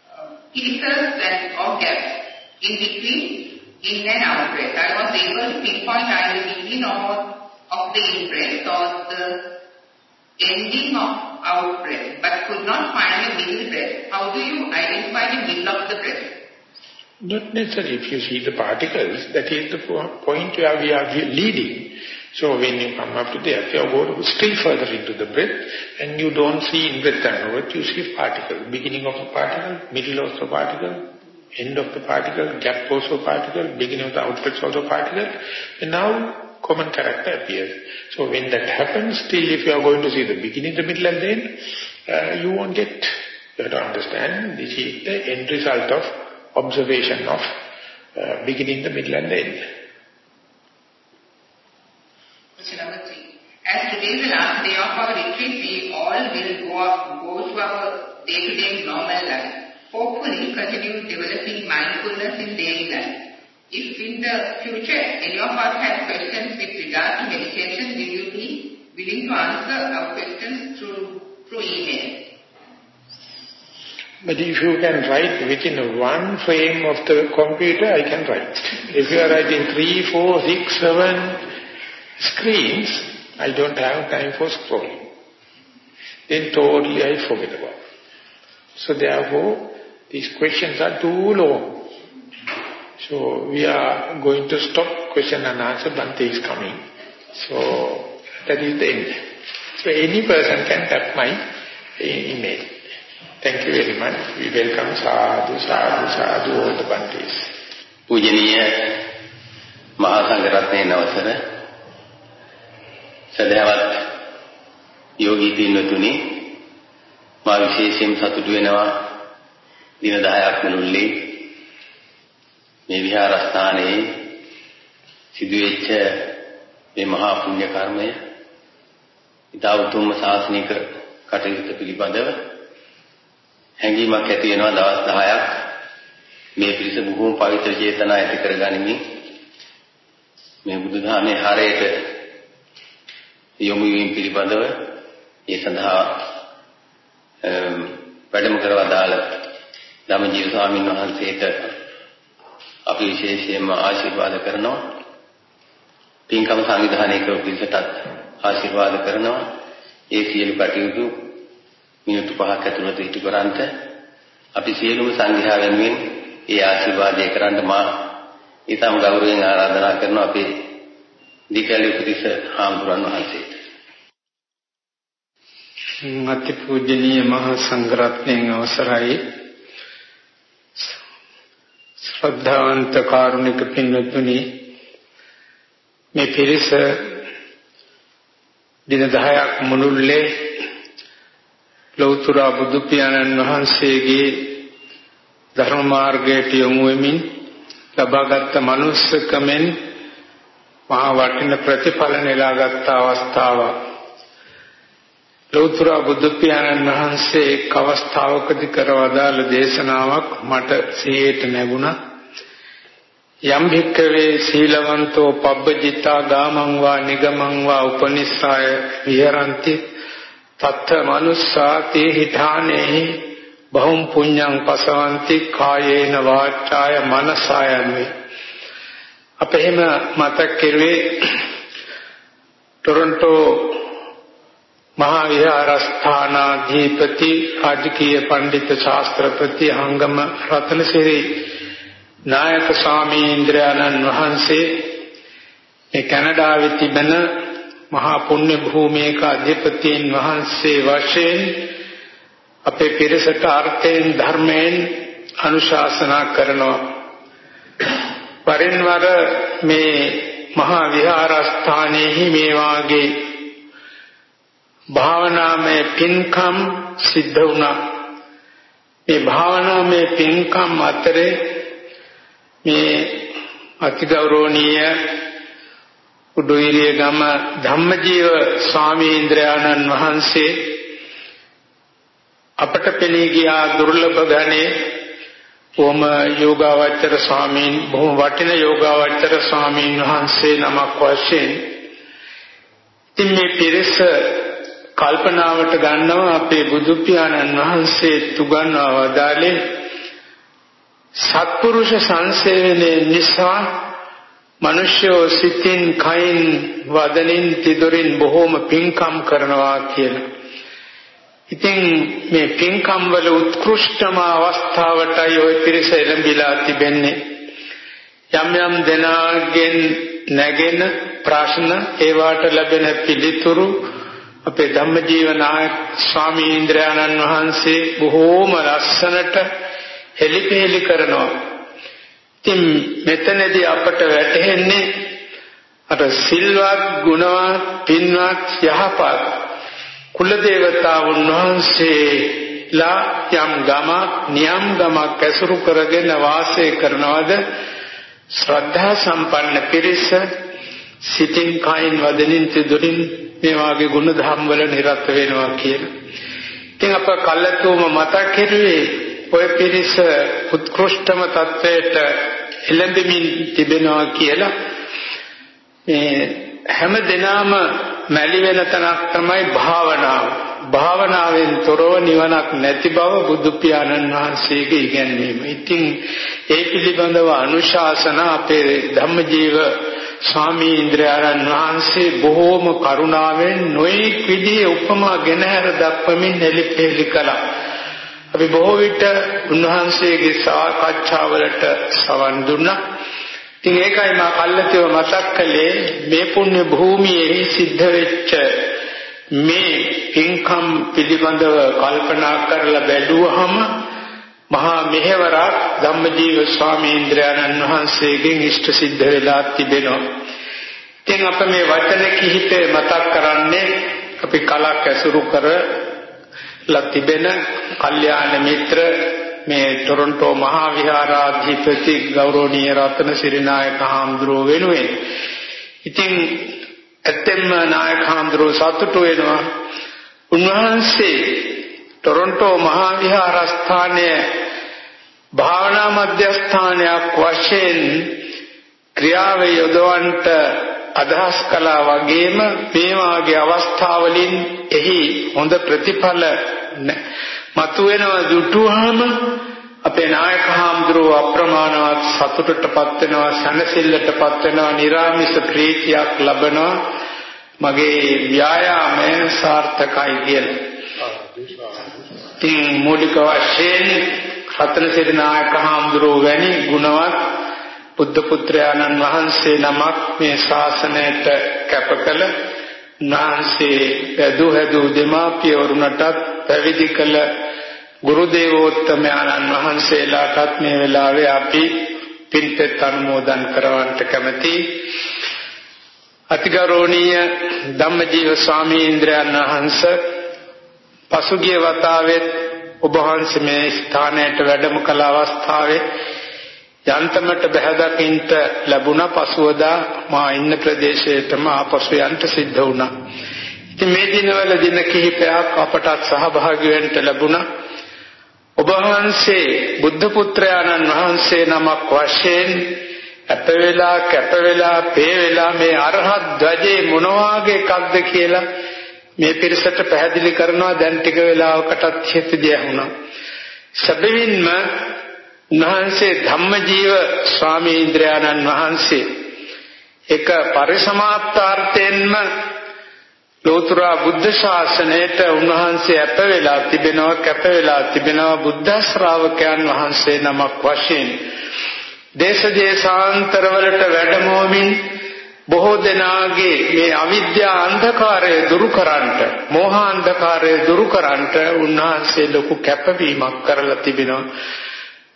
[SPEAKER 2] uh, pieces and of gaps in between in and out breath. I was able to pinpoint either the beginning of, of the in breath or the ending of out breath, but could not find a middle breath. How do you identify the middle of the breath?
[SPEAKER 1] Not necessarily. If you see the particles, that is the point where we are leading. So when you come up to there, you go still further into the breath, and you don't see in-breath and you see particle. Beginning of the particle, middle of the particle, end of the particle, gap also particle, beginning of the outbreath also particle. And now common character appears. So when that happens, still if you are going to see the beginning, the middle and the end, uh, you won't get, you have to understand, this is the end result of observation of uh, beginning, the middle and the end.
[SPEAKER 2] As today is the last day of our retreat, we all will go, up, go to our day-to-day -day normal life. Hopefully continue developing mindfulness in daily life. If in the future any of us have questions with regard to meditation, will you be willing to answer our questions through, through email?
[SPEAKER 1] But if you can write within one frame of the computer, I can write. If you are writing three, four, six, seven screens, I don't have time for scrolling. Then totally I forget about. So therefore, these questions are too long. So we are going to stop question and answer. Bhante is coming. So that is the end. So any person can tap my email. Thank you very much. We welcome sadhu, sadhu, sadhu, all the Bhantes.
[SPEAKER 4] පූජනීය මහා සංඝරත්නයේ නවතර සදහවත් යෝගී පින්වතුනි මා විශේෂයෙන් සතුටු වෙනවා දින 10ක් මුළුල්ලේ මේ විහාරස්ථානයේ සිදුවෙච්ච මේ මහා පුණ්‍ය කර්මය ඉතා උතුම් ශාසනික කටයුතු පිළිබඳව හැඟීමක් ඇති වෙනවා දවස් 10ක් මේ පිරිස බොහෝම පවිත්‍ර චේතනා ඇති කරගනිමින් මේ බුදුදහමේ හරයට යොමු වීම පිළිබඳව ඒ සඳහා වැඩම කරවදාල ධම්මජීව ස්වාමීන් වහන්සේට අපි විශේෂයෙන්ම ආශිර්වාද කරනවා. පින්කම සංවිධානය කරපු පිරිසටත් ආශිර්වාද කරනවා. ඒ සියලු කටයුතු මිනිත්තු 5ක් ඇතුළත ඉටු කරන්ට අපි සියලුම සංඝයා වෙනුවෙන් ඒ ආශිර්වාදය කරන්න මා ඊටම ගෞරවයෙන් ආරාධනා කරනවා අපේ දීකලි උපතිස්ස හාමුදුරන් වහන්සේට.
[SPEAKER 5] අති පූජනීය මහා සංඝරත්නයන් අවසරයි ශ්‍රද්ධාවන්ත කාරුණික පින්වත්නි මේ පිරිස දින 10ක් මුළුල්ලේ ලෞතර බුදු පියාණන් වහන්සේගේ ධර්ම මාර්ගයට යොමු වෙමින් ලබාගත් මනුස්සකමෙන් මහා වටින ප්‍රතිඵල නෙලාගත් අවස්ථාවක් ලෞතර බුදු පියාණන් වහන්සේ එක් අවස්ථාවකදී කරවදාළ දේශනාවක් මට සිහියට නැගුණා. යම් භික්කවේ සීලවන්තෝ පබ්බජිතා ගාමං වා නිගමං වා උපනිස්සාය විහරಂತಿ තත්ත මනුස්සා තේ හිතානේහි බහුම් පුඤ්ඤං පසවಂತಿ කායේන වාචාය මනසායන්වේ. අප එහෙම මතක් කෙරුවේ ටොරන්ටෝ මහා විහාරස්ථානාධිපති රාජකීය පඬිතු ශාස්ත්‍රපති හංගම රතනසිරි නායක ස්වාමීන්ද්‍රයන්න් වහන්සේ මේ කැනඩාවේ තිබෙන මහා පුණ්‍ය භූමියක අධිපතීන් වහන්සේ වශයෙන් අපේ පිරිසට අර්ථයෙන් ධර්මයෙන් අනුශාසනා කරනවා. පරිණවර මේ මහා විහාරස්ථානයේහි මේ වාගේ භාවනාමය පින්කම් සිද්ධ වුණා. මේ භාවනාමය පින්කම් අතරේ මේ අතිගෞරවනීය උඩුයිරිය ගම ධම්මජීව ස්වාමීන්ද්‍රයාණන් වහන්සේ අපට පෙනී ගියා දුර්ලභ ගණේ. කොම යෝගාවචර ස්වාමීන් බොහොම වටින යෝගාවචර ස්වාමීන් වහන්සේ නමක් වශයෙන් ඉතින් මේ පිරිස කල්පනාවට ගන්නවා අපේ බුදු පියාණන් වහන්සේ තුගන්වා වදාළේ සත්පුරුෂ සංසේවනයේ නිසා මිනිස්යෝ සිතින් කයින් වදනින් තිදොරින් බොහෝම පින්කම් කරනවා කියලා. ඉතින් මේ පින්කම් වල උත්කෘෂ්ඨම අවස්ථාවටයි ওই පිරිස එළඹිලා තිබෙන්නේ. යම් යම් දෙනාගෙන් නැගෙන ප්‍රශ්න ඒවට ලැබෙන පිළිතුරු අපේ ධම්මජීව නායක ස්වාමීන්ද්‍රයන්න් වහන්සේ බොහෝම ලස්සනට හෙලිපෙලි කරනවා. ඉතින් මෙතනදී අපට වැටහෙන්නේ අර සිල්වත් ගුණවත් පින්වත් යහපත් කුල දේවතාවුන් වහන්සේලා යම් ගමක් නියම් ගමක් ඇසුරු කරගෙන වාසය කරනවද ශ්‍රද්ධා සම්පන්න පිරිස සිතින් කයින් වදනින් තිදුරින් මේ වාගේ ගුණ ධම් වල නිරත වෙනවා කියන. ඉතින් අප කල්ලාතුම මතක් කෙරුවේ ඔය පිරිස උත්කෘෂ්ඨම තත්වයට එළඹෙමින් තිබෙනවා කියලා මේ හැම දිනම මැලි වෙන තනක් තමයි භාවනාව. භාවනාවෙන් තොරව නිවනක් නැති බව බුදු පියාණන් වහන්සේගේ ඉගැන්වීම. ඉතින් ඒ පිළිබඳව අනුශාසන අපේ ධම්මජීව ස්වාමීන්ද්‍රයන්න් වහන්සේ බොහෝම කරුණාවෙන් නොඑක් විදිහේ උපමා ගෙන හැර දක්වමින් එලිපෙලි කළා. අපි බොහෝ විට උන්වහන්සේගේ සාකච්ඡාවලට සවන් දුන්නා. ඉතින් ඒකයි මා කල්ලාතිව මතක් කළේ මේ පුණ්‍ය භූමියේ සිද්ධ වෙච්ච මේ පින්කම් පිළිබඳව කල්පනා කරලා බැලුවහම මහා මෙහෙවරක් ධම්මජීව ස්වාමීන්ද්‍රයන්න් වහන්සේගෙන් ඉෂ්ට සිද්ධ වෙලා තිබෙනවා. ඉතින් අප මේ වචන කිහිපේ මතක් කරන්නේ අපි කලක් ඇසුරු කර ලතිබෙන කල්යාණ මිත්‍ර මේ ටොරන්ටෝ මහා විහාරාධිපති ගෞරවනීය රත්න සිරිනායක හාමුදුරුව වෙනුවෙන්. ඉතින් ඇත්තෙන්ම නායක හාමුදුරුව සතුටු වෙනවා. උන්වහන්සේ ටොරන්ටෝ මහා විහාරස්ථානයේ භාවනා මධ්‍යස්ථානයක් වශයෙන් ක්‍රියාව යොදවන්නට අදහස් කළා වගේම මේ වාගේ අවස්ථාවලින් එහි හොඳ ප්‍රතිඵල මතුවෙනවා දුටුවාම අපේ නායක හාමුදුරුව අප්‍රමාණවත් සතුටටපත් වෙනවා සනසිල්ලටපත් වෙනවා නිර්ාමිෂ ප්‍රීතියක් ලබනවා මගේ ව්‍යායාමය සාර්ථකයි කියලා. ඉතින් මූලික වශයෙන් රතන සිරි නායක හාමුදුරුවෝ වැනි ගුණවත් බුද්ධ පුත්‍රයාණන් වහන්සේ නමක් මේ ශාසනයට කැපකල නාන්සේ වැදු හැදු දෙමාපියවරුන්ටත් පැවිදි කළ ගුරු දේවෝත්තමයන්න් වහන්සේලාටත් මේ වෙලාවේ අපි පින්පෙත් අනුමෝදන් කරවන්නට කැමැති අතිගෞරවනීය ධම්මජීව ස්වාමීන් වහන්සේ පසුගිය වතාවෙත් ඔබ වහන්සේ මේ ස්ථානයට වැඩම කළ අවස්ථාවේ යන්තමට බහැදකින්ට ලැබුණා පසුවදා මා ඉන්න ප්‍රදේශයටම ආපසු යන්න සිද්ධ වුණා. ඉතින් මේ දිනවල දින කිහිපයක් අපටත් සහභාගී වෙන්න ලැබුණා. ඔබ වහන්සේ බුද්ධ පුත්‍රයාණන් වහන්සේ නමක් වශයෙන් අප වෙලා කැප වෙලා පේ වෙලා මේ අරහත් ධජේ මොන වාගේ එකක්ද කියලා මේ පිරිසට පැහැදිලි කරනවා දැන් ටික වෙලාවකටත් හිතදී ඇහුණා. සැබවින්ම උන්වහන්සේ ධම්මජීව ස්වාමීන්ද්‍රයාණන් වහන්සේ එක පරිසමාප්තාර්ථයෙන්ම ලෝතර බුද්ධ ශාසනයට උන්වහන්සේ අප වෙලා තිබෙනවා කැප වෙලා තිබෙනවා බුද්ධ ශ්‍රාවකයන් වහන්සේ නමක් වශයෙන්. දේශ දේශාන්තරවලට වැඩමවමින් බොහෝ දෙනාගේ මේ අවිද්‍යා අන්ධකාරය දුරු කරන්නට මෝහ අන්ධකාරය දුරු කරන්නට උන්වහන්සේ ලොකු කැපවීමක් කරලා තිබෙනවා.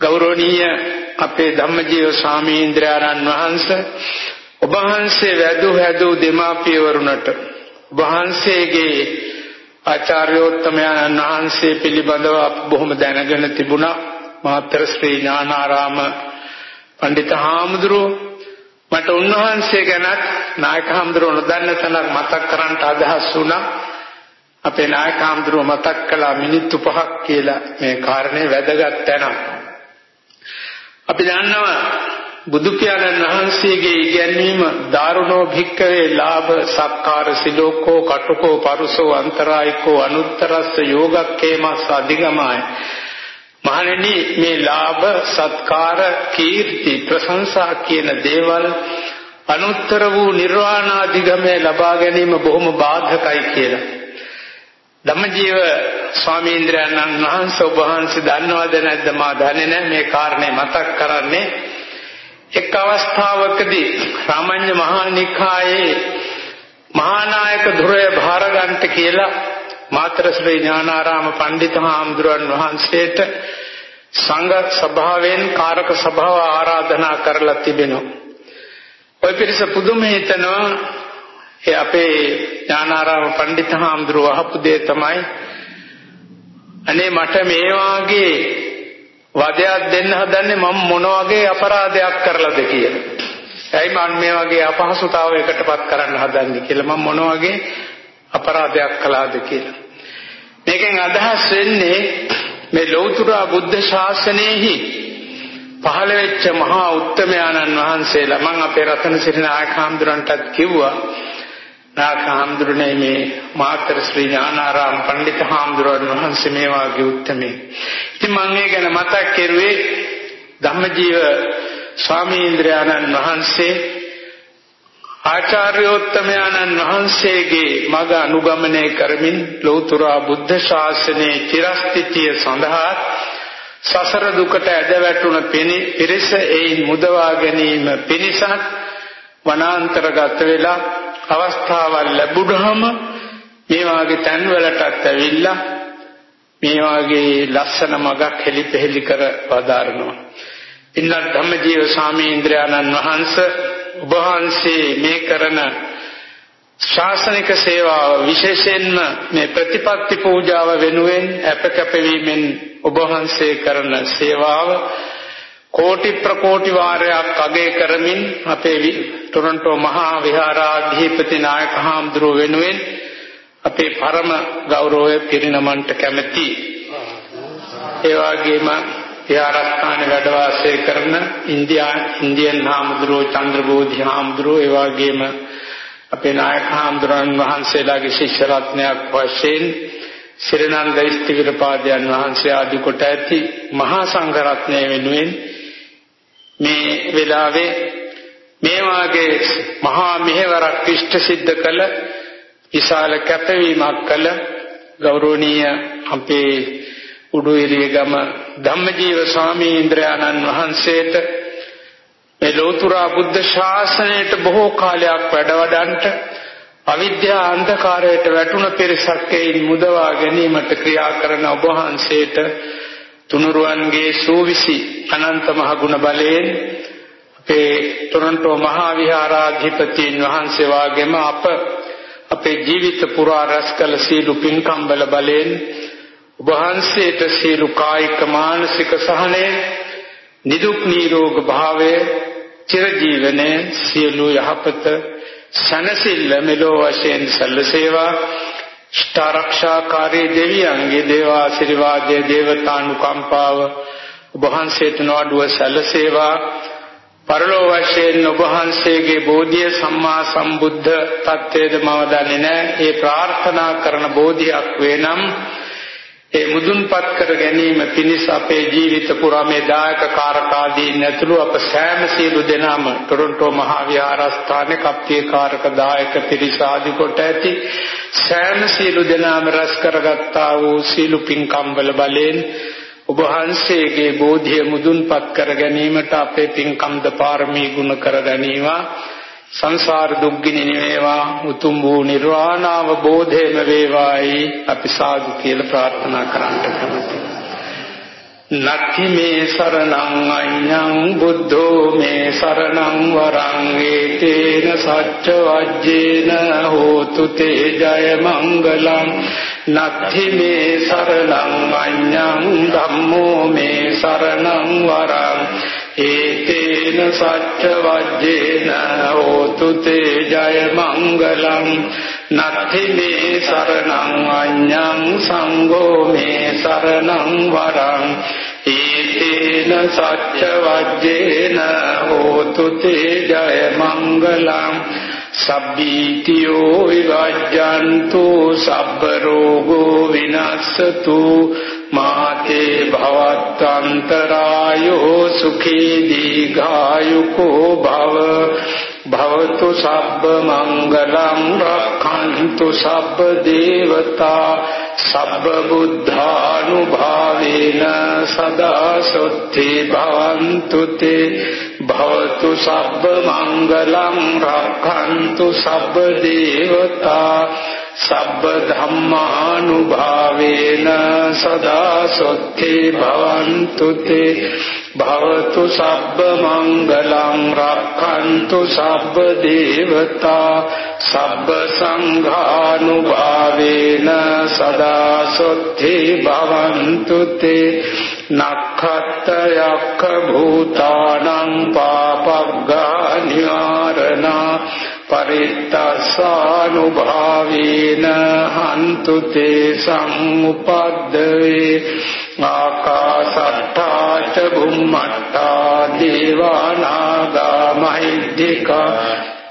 [SPEAKER 5] ගෞරවනීය අපේ ධම්මජීව ස්වාමීන්ද්‍රයන්න් වහන්සේ ඔබ වහන්සේ වැදු හැදු දෙමාපියවරුන්ට වහන්සේගේ ආචාර්යෝත්තමයන් වහන්සේ පිළිබඳව බොහොම දැනගෙන තිබුණා. මාතර ශ්‍රී ඥානාරාම පඬිත හාමුදුරුව මට උන්වහන්සේ ගැනත් නායක හාමුදුරුව නොදන්න තැනක් මතක් කරන්න අදහස් වුණා. අපේ නායක හාමුදුරුව මතක් කළා මිනිත්තු පහක් කියලා. මේ කාරණේ වැදගත් තැනක්. අපි දන්නවා බුදු පියාණන් වහන්සේගේ ඉගැන්වීම දාරුණෝ භික්කවේ ලාභ සක්කාර සිලෝකෝ කටුකෝ පරුසෝ අන්තරායිකෝ අනුත්තරස්ස යෝගක්කේමස් අධිගමයි. මහණෙනි මේ ලාභ සත්කාර කීර්ති ප්‍රශංසා කියන දේවල් අනුත්තර වූ නිර්වාණාධිගමය ලබා ගැනීම බොහොම බාධකයි කියලා. ධම්මජීව ස්වාමීන්ද්‍රයන්න් වහන්සේ ඔබ වහන්සේ දන්නවද නැද්ද මා දන්නේ නැහැ මේ කාරණේ මතක් කරන්නේ එක් අවස්ථාවකදී රාමඤ්ඤ මහා නිකායේ මහානායක ධුරය භාරගන්ට කියලා මාතර ශ්‍රී ඥානාරාම පණ්ඩිත හාමුදුරන් වහන්සේට සංඝ සභාවෙන් කාරක සභාව ආරාධනා කරලා තිබෙනවා. ওই පිරිස පුදුම හිතනවා ඒ අපේ ඥානාරාම පණ්ඩිත හාමුදුරුව අහපු දේ තමයි අනේ මට මේ වාගේ වදයක් දෙන්න හදන්නේ මම මොන වගේ අපරාධයක් කරලාද කියලා. ඇයි මම මේ වගේ අපහසුතාවයකටපත් කරන්න හදන්නේ කියලා මම මොන වගේ අපරාධයක් කළාද කියලා. මේකෙන් අදහස් වෙන්නේ මේ ලෞතර බුද්ධ ශාසනයෙහි පහළ වෙච්ච මහා උත්තමයාණන් වහන්සේලා මම අපේ රතන සිරි නායක හඳුරන්ටත් කිව්වා නාගහාමුදුරනේ මේ මාතර ශ්‍රී ඥානාරාම පඬිත හාමුදුරන් වහන්සේ මේ වාගේ උත්මේ. ඉතින් මම ඒ ගැන මතක් කරුවේ ධම්මජීව ස්වාමීන්ද්‍රයාණන් වහන්සේ ආචාර්යෝත්තමයන්න් වහන්සේගේ මඟ අනුගමනය කරමින් ලෞතර බුද්ධ ශාසනයේ චිරස්ථිතිය සඳහා සසර දුකට ඇද වැටුණ පිරිස එයින් මුදවා ගැනීම පිණිසත් වනාන්තරගත වෙලා අවස්ථාවල් ලැබුණාම මේ වාගේ තැන්වලටත් ඇවිල්ලා මේ වාගේ ලස්සන මගක් හෙලිපෙහෙලි කර වදාරනවා. ඉන්නත් ධම්මජීව ස්වාමීන්ද්‍රයන්න් වහන්සේ ඔබ වහන්සේ මේ කරන ශාසනික සේවාව විශේෂයෙන්ම මේ ප්‍රතිපත්ති පූජාව වෙනුවෙන් අපකපවීමෙන් ඔබ වහන්සේ කරන සේවාව කෝටි ප්‍රකෝටි වාරයක් අගය කරමින් අපේ ටොරන්ටෝ මහා විහාරාධිපති නායක හාමුදුරුව වෙනුවෙන් අපේ පරම ගෞරවය පිරිනමන්ට කැමැති. ඒ වගේම විහාරස්ථානයේ වැඩ වාසය කරන ඉන්දියා ඉන්දියන් හාමුදුරුව චන්ද්‍රබෝධි හාමුදුරුව ඒ වගේම අපේ නායක හාමුදුරන් වහන්සේලාගේ ශිෂ්‍ය රත්නයක් වශයෙන් සිරනන්ද ස්තිවිරපාදයන් වහන්සේ ආදි කොට ඇති මහා සංඝ රත්නය වෙනුවෙන් මේ වෙලාවේ මේ වාගේ මහා මෙහෙවරක් ඉෂ්ට සිද්ධ කළ විශාල කැපවීමක් කළ ගෞරවනීය අපේ උඩුහිරියගම ධම්මජීව ස්වාමීන්ද්‍රයන්න් වහන්සේට මේ ලෝතර බුද්ධ ශාසනයට බොහෝ කාලයක් වැඩවඩන්ට අවිද්‍යා අන්ධකාරයට වැටුණ පිරිසක් එයින් මුදවා ගැනීමට ක්‍රියා කරන ඔබ වහන්සේට තුනුරුවන්ගේ සූවිසි අනන්ත මහ ගුණ බලයෙන් අපේ ටොරන්ටෝ මහා විහාරාධිපතීන් වහන්සේ වාගේම අප අපේ ජීවිත පුරා රැස් කළ සීළු පින්කම් වල බලයෙන් ඔබ වහන්සේට සීළු කායික මානසික සහනය නිදුක් නිරෝග භාවය චිරජීවනයේ සියලු යහපත සනසිල්ල මෙලෝ වශයෙන් සැලසේවා. ෂ්ටාරක්ෂාකාරී දෙවියන්ගේ දේවාශිර්වාදයේ දේවතානුකම්පාව ඔබ වහන්සේට නොඅඩුව සැලසේවා පරලෝ වශයෙන් ඔබ වහන්සේගේ බෝධිය සම්මා සම්බුද්ධ තත්වයේද මම දන්නේ නැහැ. ඒ ප්‍රාර්ථනා කරන බෝධියක් වේනම් ඒ මුදුන්පත් කර ගැනීම පිණිස අපේ ජීවිත පුරා මේ දායක කාරකාදී නැතුළු අප සෑම සියලු දෙනාම ටොරොන්ටෝ මහා විහාරස්ථානයේ කප්පිය කාරක දායක පිරිස ආදි කොට ඇති සෑම සියලු දෙනාම රැස් කරගත්තා වූ සීලු පින්කම් වල බලෙන් ඔබ වහන්සේගේ බෝධිය මුදුන්පත් කර ගැනීමට අපේ පින්කම්ද පාරමී ගුණ කර ගැනීම. සංසාර දුක්ගිනි නිවේවා උතුම් වූ නිර්වාණ අවබෝධයම වේවායි අපි සාදු කියලා ප්‍රාර්ථනා කරන්නට කැමතියි. නත්ති මේ සරණං අඤ්ඤං බුද්ධෝ මේ සරණං වරං ඒතේන සච්ච වජ්ජේන හෝතු තේ ජය මංගලං නත්ති මේ සරණං අඤ්ඤං ධම්මෝ මේ සරණං වරං ඒතේන සච්ච වජ්ජේන හෝතු තේ ජය මංගලං නත්ති මේ සරණං අඤ්ඤං සංඝෝ මේ සරණං වරං ඒතේන සච්ච වජ්ජේන හෝතු තේ ජය මංගලං සබ්බීතියෝ විවජ්ජන්තු සබ්බ රෝගෝ විනස්සතු මාතේ භවත්තන්තරායෝ සුඛී දීඝායුකෝ භව භවතු සබ්බ මංගලං රක්ඛන්තු සබ්බ දේවතා සබ්බ බුද්ධානුභාවේන සදා සොත්ති භවන්තු තේ භවතු සබ්බ මංගලං රක්ඛන්තු සබ්බ දේවතා සබ්බ ධම්මානුභාවේන සදා සොත්ති භවන්තු තේ. භවතු සබ්බ මංගලං රක්ඛන්තු සබ්බ දේවතා. සබ්බ සංඝානුභාවේන සදා සොත්ති භවන්තු තේ. නක්ඛත් යක්ඛ භූතානං පාපග්ගා නිවාරණා. පරිත්තසානුභාවේන හන්තු තේ සම්උපද්දවේ ආකාසට්ටා ච බුම්මට්ටා දේවානාගා මහිද්దికා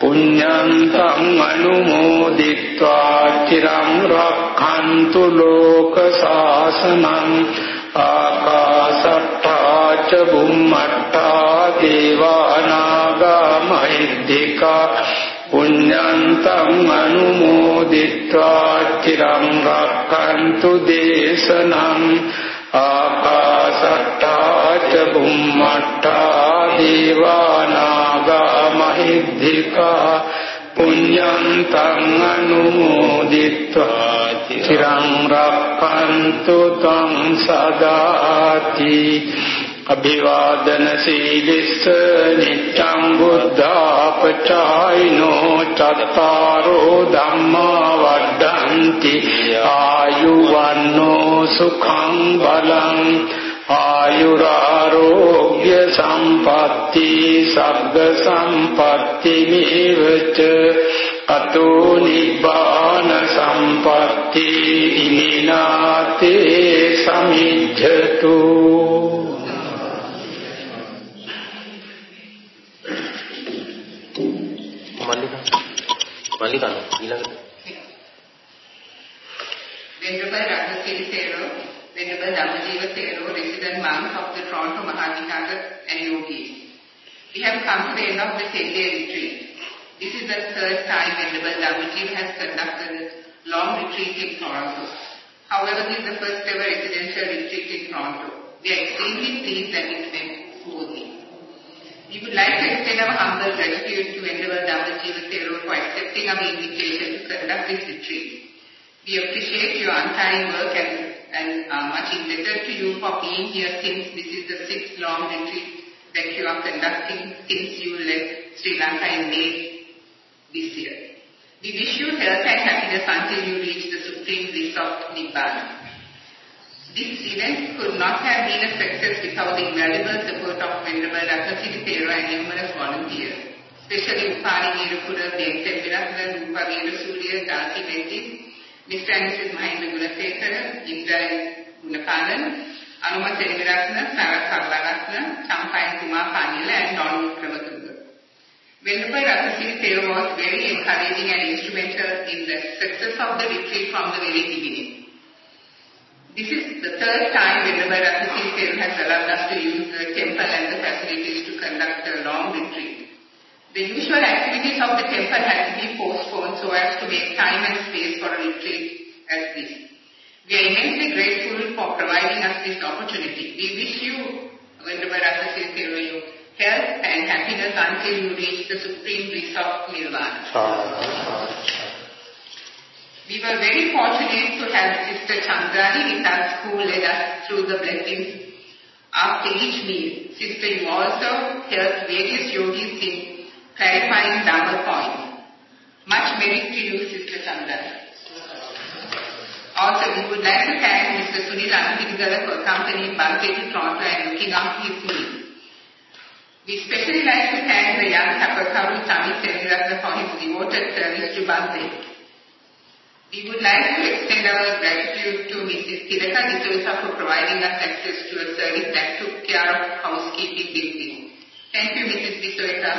[SPEAKER 5] පුඤ්ඤන්තං අනුමෝදිත්වා චිරං රක්ඛන්තු ලෝක සාසනං ආකාසට්ටා ච බුම්මට්ටා දේවානා මෛද්දිකා පුඤ්ඤන්තං අනුමෝදිत्वा চিරං රක්ඛන්තු දේශනම් ආකාශට්ටා ච බුම්මට්ටා දීවානාගා මහිද්దికා පුඤ්ඤන්තං අනුමෝදිत्वा চিරං රක්ඛන්තු තං සදාති අභිවාදන සීලිස්ස නිච්ඡං බුද්ධාපචායිනෝ චත්තාරෝ ධම්මා වඩ්ඩಂತಿ ආයුවන්නෝ සුඛං බලං ආයුරාෝග්‍ය සම්පatti සබ්බ සම්පatti මේවච අතෝ නිබ්බාන සම්පatti ඉමිනාතේ සමිජ්ජතු
[SPEAKER 2] Maldita no, We have come to the end of the 10-day retreat. This is the third time Venerable Dhammajiva has conducted a long retreat in Toronto. However, this is the first ever residential retreat in Toronto. We are extremely pleased that it went smoothly. We would like to extend our humble gratitude to Venerable Dhammajiva Thero for accepting our invitation to conduct this retreat. We appreciate your untiring work and, and are much indebted to you for being here since this is the sixth long retreat that you are conducting since you left Sri Lanka in May this year. We wish you health and happiness until you reach the supreme bliss of Nibbana. This event could not have been a success without the invaluable support of Venerable Ratnasiri Thero and numerous volunteers, especially Upari Nirupura, Bente Viratna, Rupa Veerasurya, Dasi Vetti, Mr. and Mrs. Mahinda Gunasekara, Indra Gunapalan, Anuma Seriviratna, Sara Karlaratna, Champa and Kumar Panila, and Don Vikramatunga. Venerable Ratnasiri Thero was very encouraging and instrumental in the success of the retreat from the very beginning. This is the third time Ratnasiri Thero has allowed us to use the temple and the facilities to conduct a long retreat. The usual activities of the temple had to be postponed so as to make time and space for a retreat as this. We are immensely grateful for providing us this opportunity. We wish you, Ratnasiri Thero, health and happiness until you reach the supreme bliss of Nirvana. We were very fortunate to have Sister Chandrani with us who led us through the blessings after each meal. Sister, you also helped various yogis in clarifying Dhamma points. Much merit to you, Sister Chandrani. Also, we would like to thank Mr. Sunil Anupinigala for accompanying Bhante to Toronto and looking after his needs. We especially like to thank the young Tapakaru Tamil Seniratna for his devoted service to Bhante. We would like to extend our gratitude to Mrs. Tilaka D'Souza for providing us access to a service that took care of housekeeping building. Thank you, Mrs. D'Souza.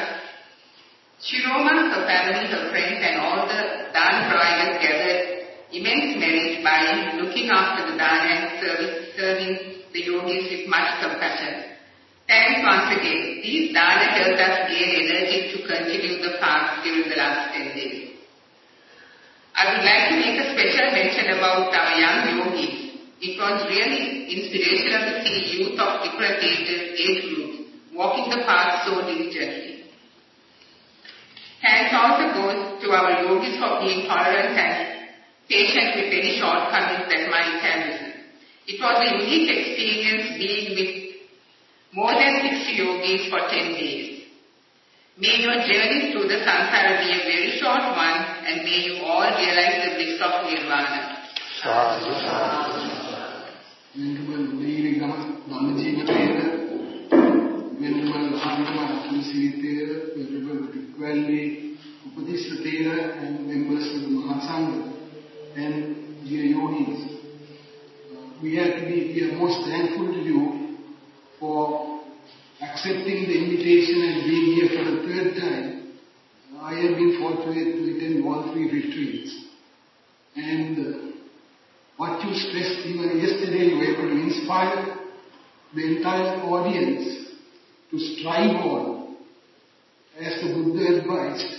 [SPEAKER 2] Shiroma, her family, her friends, and all the Dan providers gathered immense merit by looking after the Dan and service, serving the yogis with much compassion. Thanks once again. These dana helped us gain energy to continue the fast during the last 10 days. I would like to make a special mention about uh, our young yogis. It was really inspirational to see youth of different ages, age groups walking the path so diligently. Thanks also goes to our yogis for being tolerant and patient with any shortcomings that might have. It was a unique experience being with more than 60 yogis for 10 days. May your journey through the samsara be a very short one and may you all realize the bliss of nirvana.
[SPEAKER 6] Venerable Devi Dhammajiva Thera, Venerable Anuma Ratnasiri Thera, Venerable Vikvalli Upadisha Thera, and members of the Mahasangha, and dear yogis. Uh, we have to be, we are most thankful to you for accepting the invitation and being here for the third time. I have been fortunate to attend all three retreats. And uh, what you stressed even yesterday, you were able to inspire the entire audience to strive on as the Buddha advised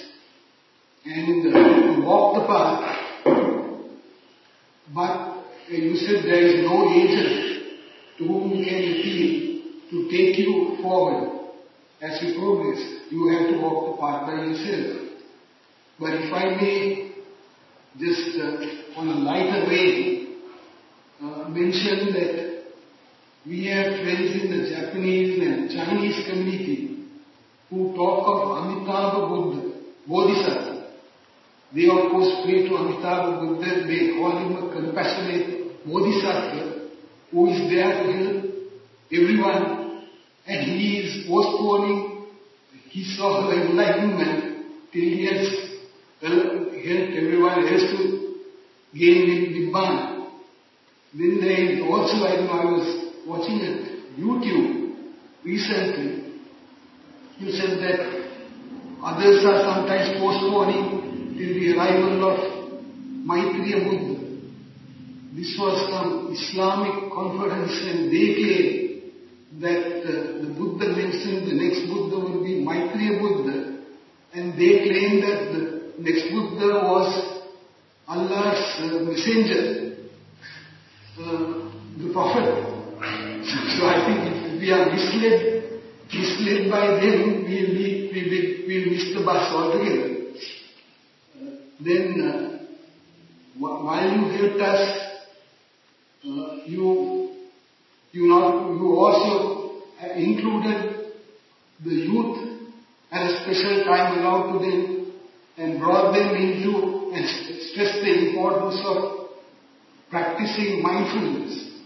[SPEAKER 6] and uh, to walk the path. But uh, you said there is no agent to whom you can appeal to take you forward as you progress. You have to walk the path by yourself. But if I may just uh, on a lighter way uh, mention that we have friends in the Japanese and Chinese community who talk of Amitabha Buddha, Bodhisattva. They of course pray to Amitabha Buddha, they call him a compassionate Bodhisattva who is there to help everyone and he is postponing his of enlightenment till he has helped everyone else to gain Nibbana. Then there is also, I, know, I was watching at YouTube recently, you said that others are sometimes postponing till the arrival of Maitreya Buddha. This was some Islamic conference and they claim that uh, the Buddha mentioned the next Buddha will be Maitreya Buddha and they claim that the next Buddha was Allah's uh, messenger. uh, the Prophet. So I think if we are misled, misled by them, we will we, we, we miss the bus altogether. Then, uh, while you helped us, uh, you, you, you also included the youth at a special time allowed to them and brought them into and stressed the importance of practicing mindfulness.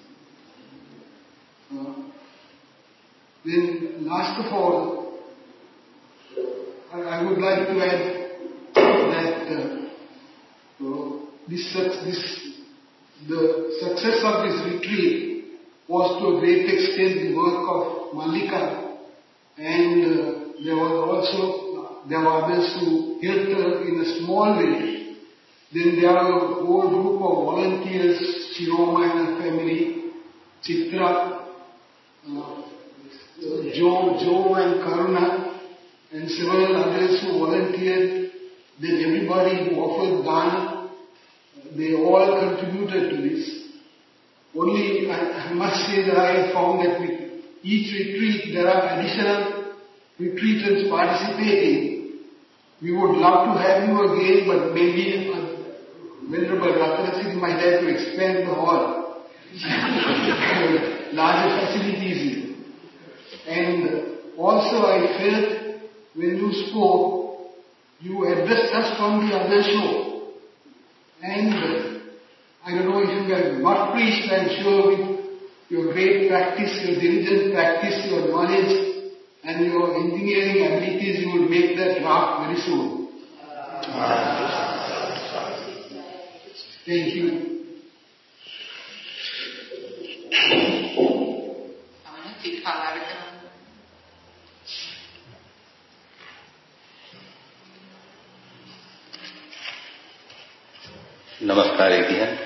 [SPEAKER 6] Uh, then last of all, I, I, would like to add that uh, uh, this, this, the success of this retreat was to a great extent the work of Malika and uh, there was also, there were others who helped her in a small way. Then there was a whole group of volunteers, Shiroma and her family, Chitra, uh, Joe, Joe and Karuna, and several others who volunteered. Then everybody who offered dana, they all contributed to this. Only I, must say that I found that with each retreat there are additional retreatants participating. We would love to have you again, but maybe uh, Venerable Ratnasingh might have to expand the hall. Larger facilities. And also I felt when you spoke, you addressed us from the other show. And I don't know if you have not preached, I'm sure with your great practice, your diligent practice, your knowledge, and your engineering abilities, you will make that raft very soon. Thank you.
[SPEAKER 4] नमस्कार एक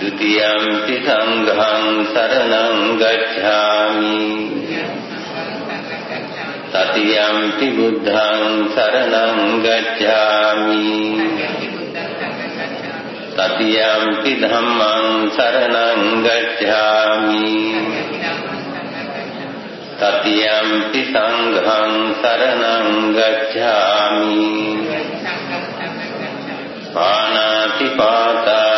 [SPEAKER 4] ဒုတိယံပိသံဃံသရဏံဂ ච්ඡ ာမိတတိယံပိဘုဒ္ဓံသရဏံဂ ච්ඡ ာမိတတိယံပိဓမ္မံသရဏံဂ ච්ඡ ာမိတတိယံပိသံဃံသရဏံဂ ච්ඡ ာမိပါဏာတိပါတာ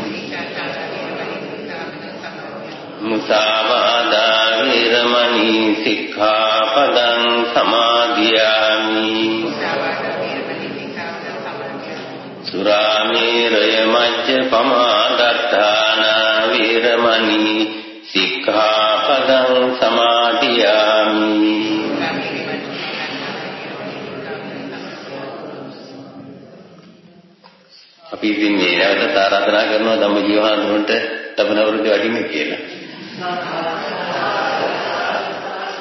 [SPEAKER 4] මුසාවාදා වේරමණී සික්ඛාපදං සමාදියාමි සුරාමේරය මජ්ජ පමාදත්තාන වේරමණී සික්ඛාපදං සමාදියාමි අපි ඉතින් මේ නැවත ආරාධනා කරනවා ධම්මජීව හඳුනට ලබන අවුරුද්ද වඩින්න කියලා.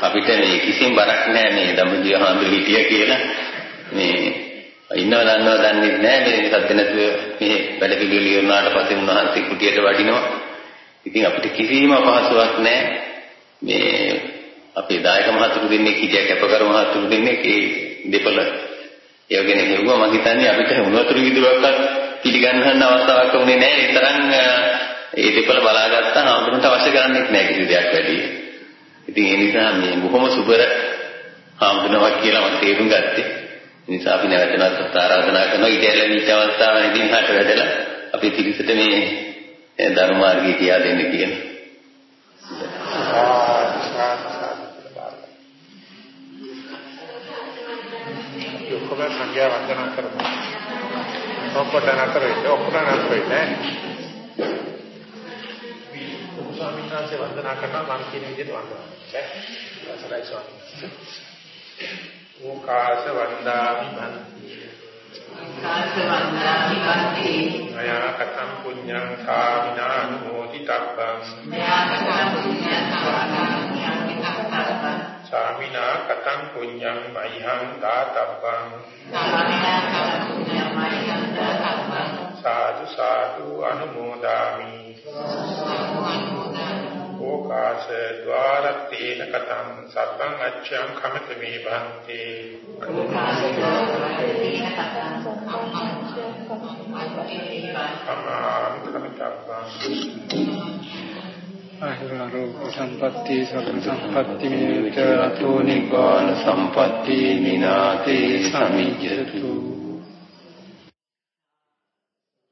[SPEAKER 4] අපිට මේ කිසිම බරක් නැහැ මේ දඹදිව හාමුදුරු හිටිය කියලා. මේ ඉන්නව දන්නව දන්නේ නැහැ මේ සත්‍ය නැතුව මේ වැඩ පිළිවෙල ඉවරනාට පස්සේ උන්වහන්සේ කුටියට වඩිනවා. ඉතින් අපිට කිසිම අපහසුාවක් නැහැ මේ අපේ දායක මහතුරු දෙන්නේ කිජය කැපකරු මහතුරු දෙන්නේ ඒ දෙපළ. ඒ වගේ නෙවෙයි මම හිතන්නේ අපිට උණුතුරු විදුරක්වත් පිළිගන්න අවස්ථාවක් උනේ නැහැ ඒ තරම් ඒ දෙපළ බලාගත්තා හාමුදුරන්ට අවශ්‍ය කරන්නේත් නැහැ කිසි දෙයක් වැඩි. ඉතින් ඒ නිසා මේ බොහොම සුබර හාමුදුරුවක් කියලා මම තේරුම් ගත්තේ. ඒ නිසා අපි නැවත නැවතත් ආරාධනා කරනවා ඊට ලැබිච්ච අවස්ථාවේදී හට වැඩලා අපි තිරිසට මේ ධර්ම මාර්ගය කියා දෙන්න කියන.
[SPEAKER 1] ඔක්කොම සංඝයා වන්දනා කරමු. ඔක්කොට නතර වෙන්න ඔක්කොට නතර වෙන්න. ස්වාමීන් වහන්සේ වන්දනා කරනවා මම කියන විදිහට වන්දනා. ඈ. සරයි ස්වාමීන් වහන්සේ. ඕකාස වන්දාමි මන්ති.
[SPEAKER 2] ඕකාස වන්දාමි මන්ති.
[SPEAKER 1] මයා කතං පුඤ්ඤං කාමිනා අනුමෝදි තබ්බං.
[SPEAKER 2] මයා කතං පුඤ්ඤං කාමිනා
[SPEAKER 1] සාමිනා කතං පුඤ්ඤං මයිහං දාතබ්බං.
[SPEAKER 2] සාමිනා කතං පුඤ්ඤං මයිහං දාතබ්බං.
[SPEAKER 1] සාදු සාදු අනුමෝදාමි. ඕකාශ ద్వාරත්තේන කතං සබ්බං අච්ඡං කමත මේ භන්තේ අමාං කමිතබ්බං
[SPEAKER 5] ආහිරෝග සම්පatti සබ්බ සම්පatti මේච අතෝ නිබ්බාන සම්පatti මිනාතේ සමිජ්ජතු.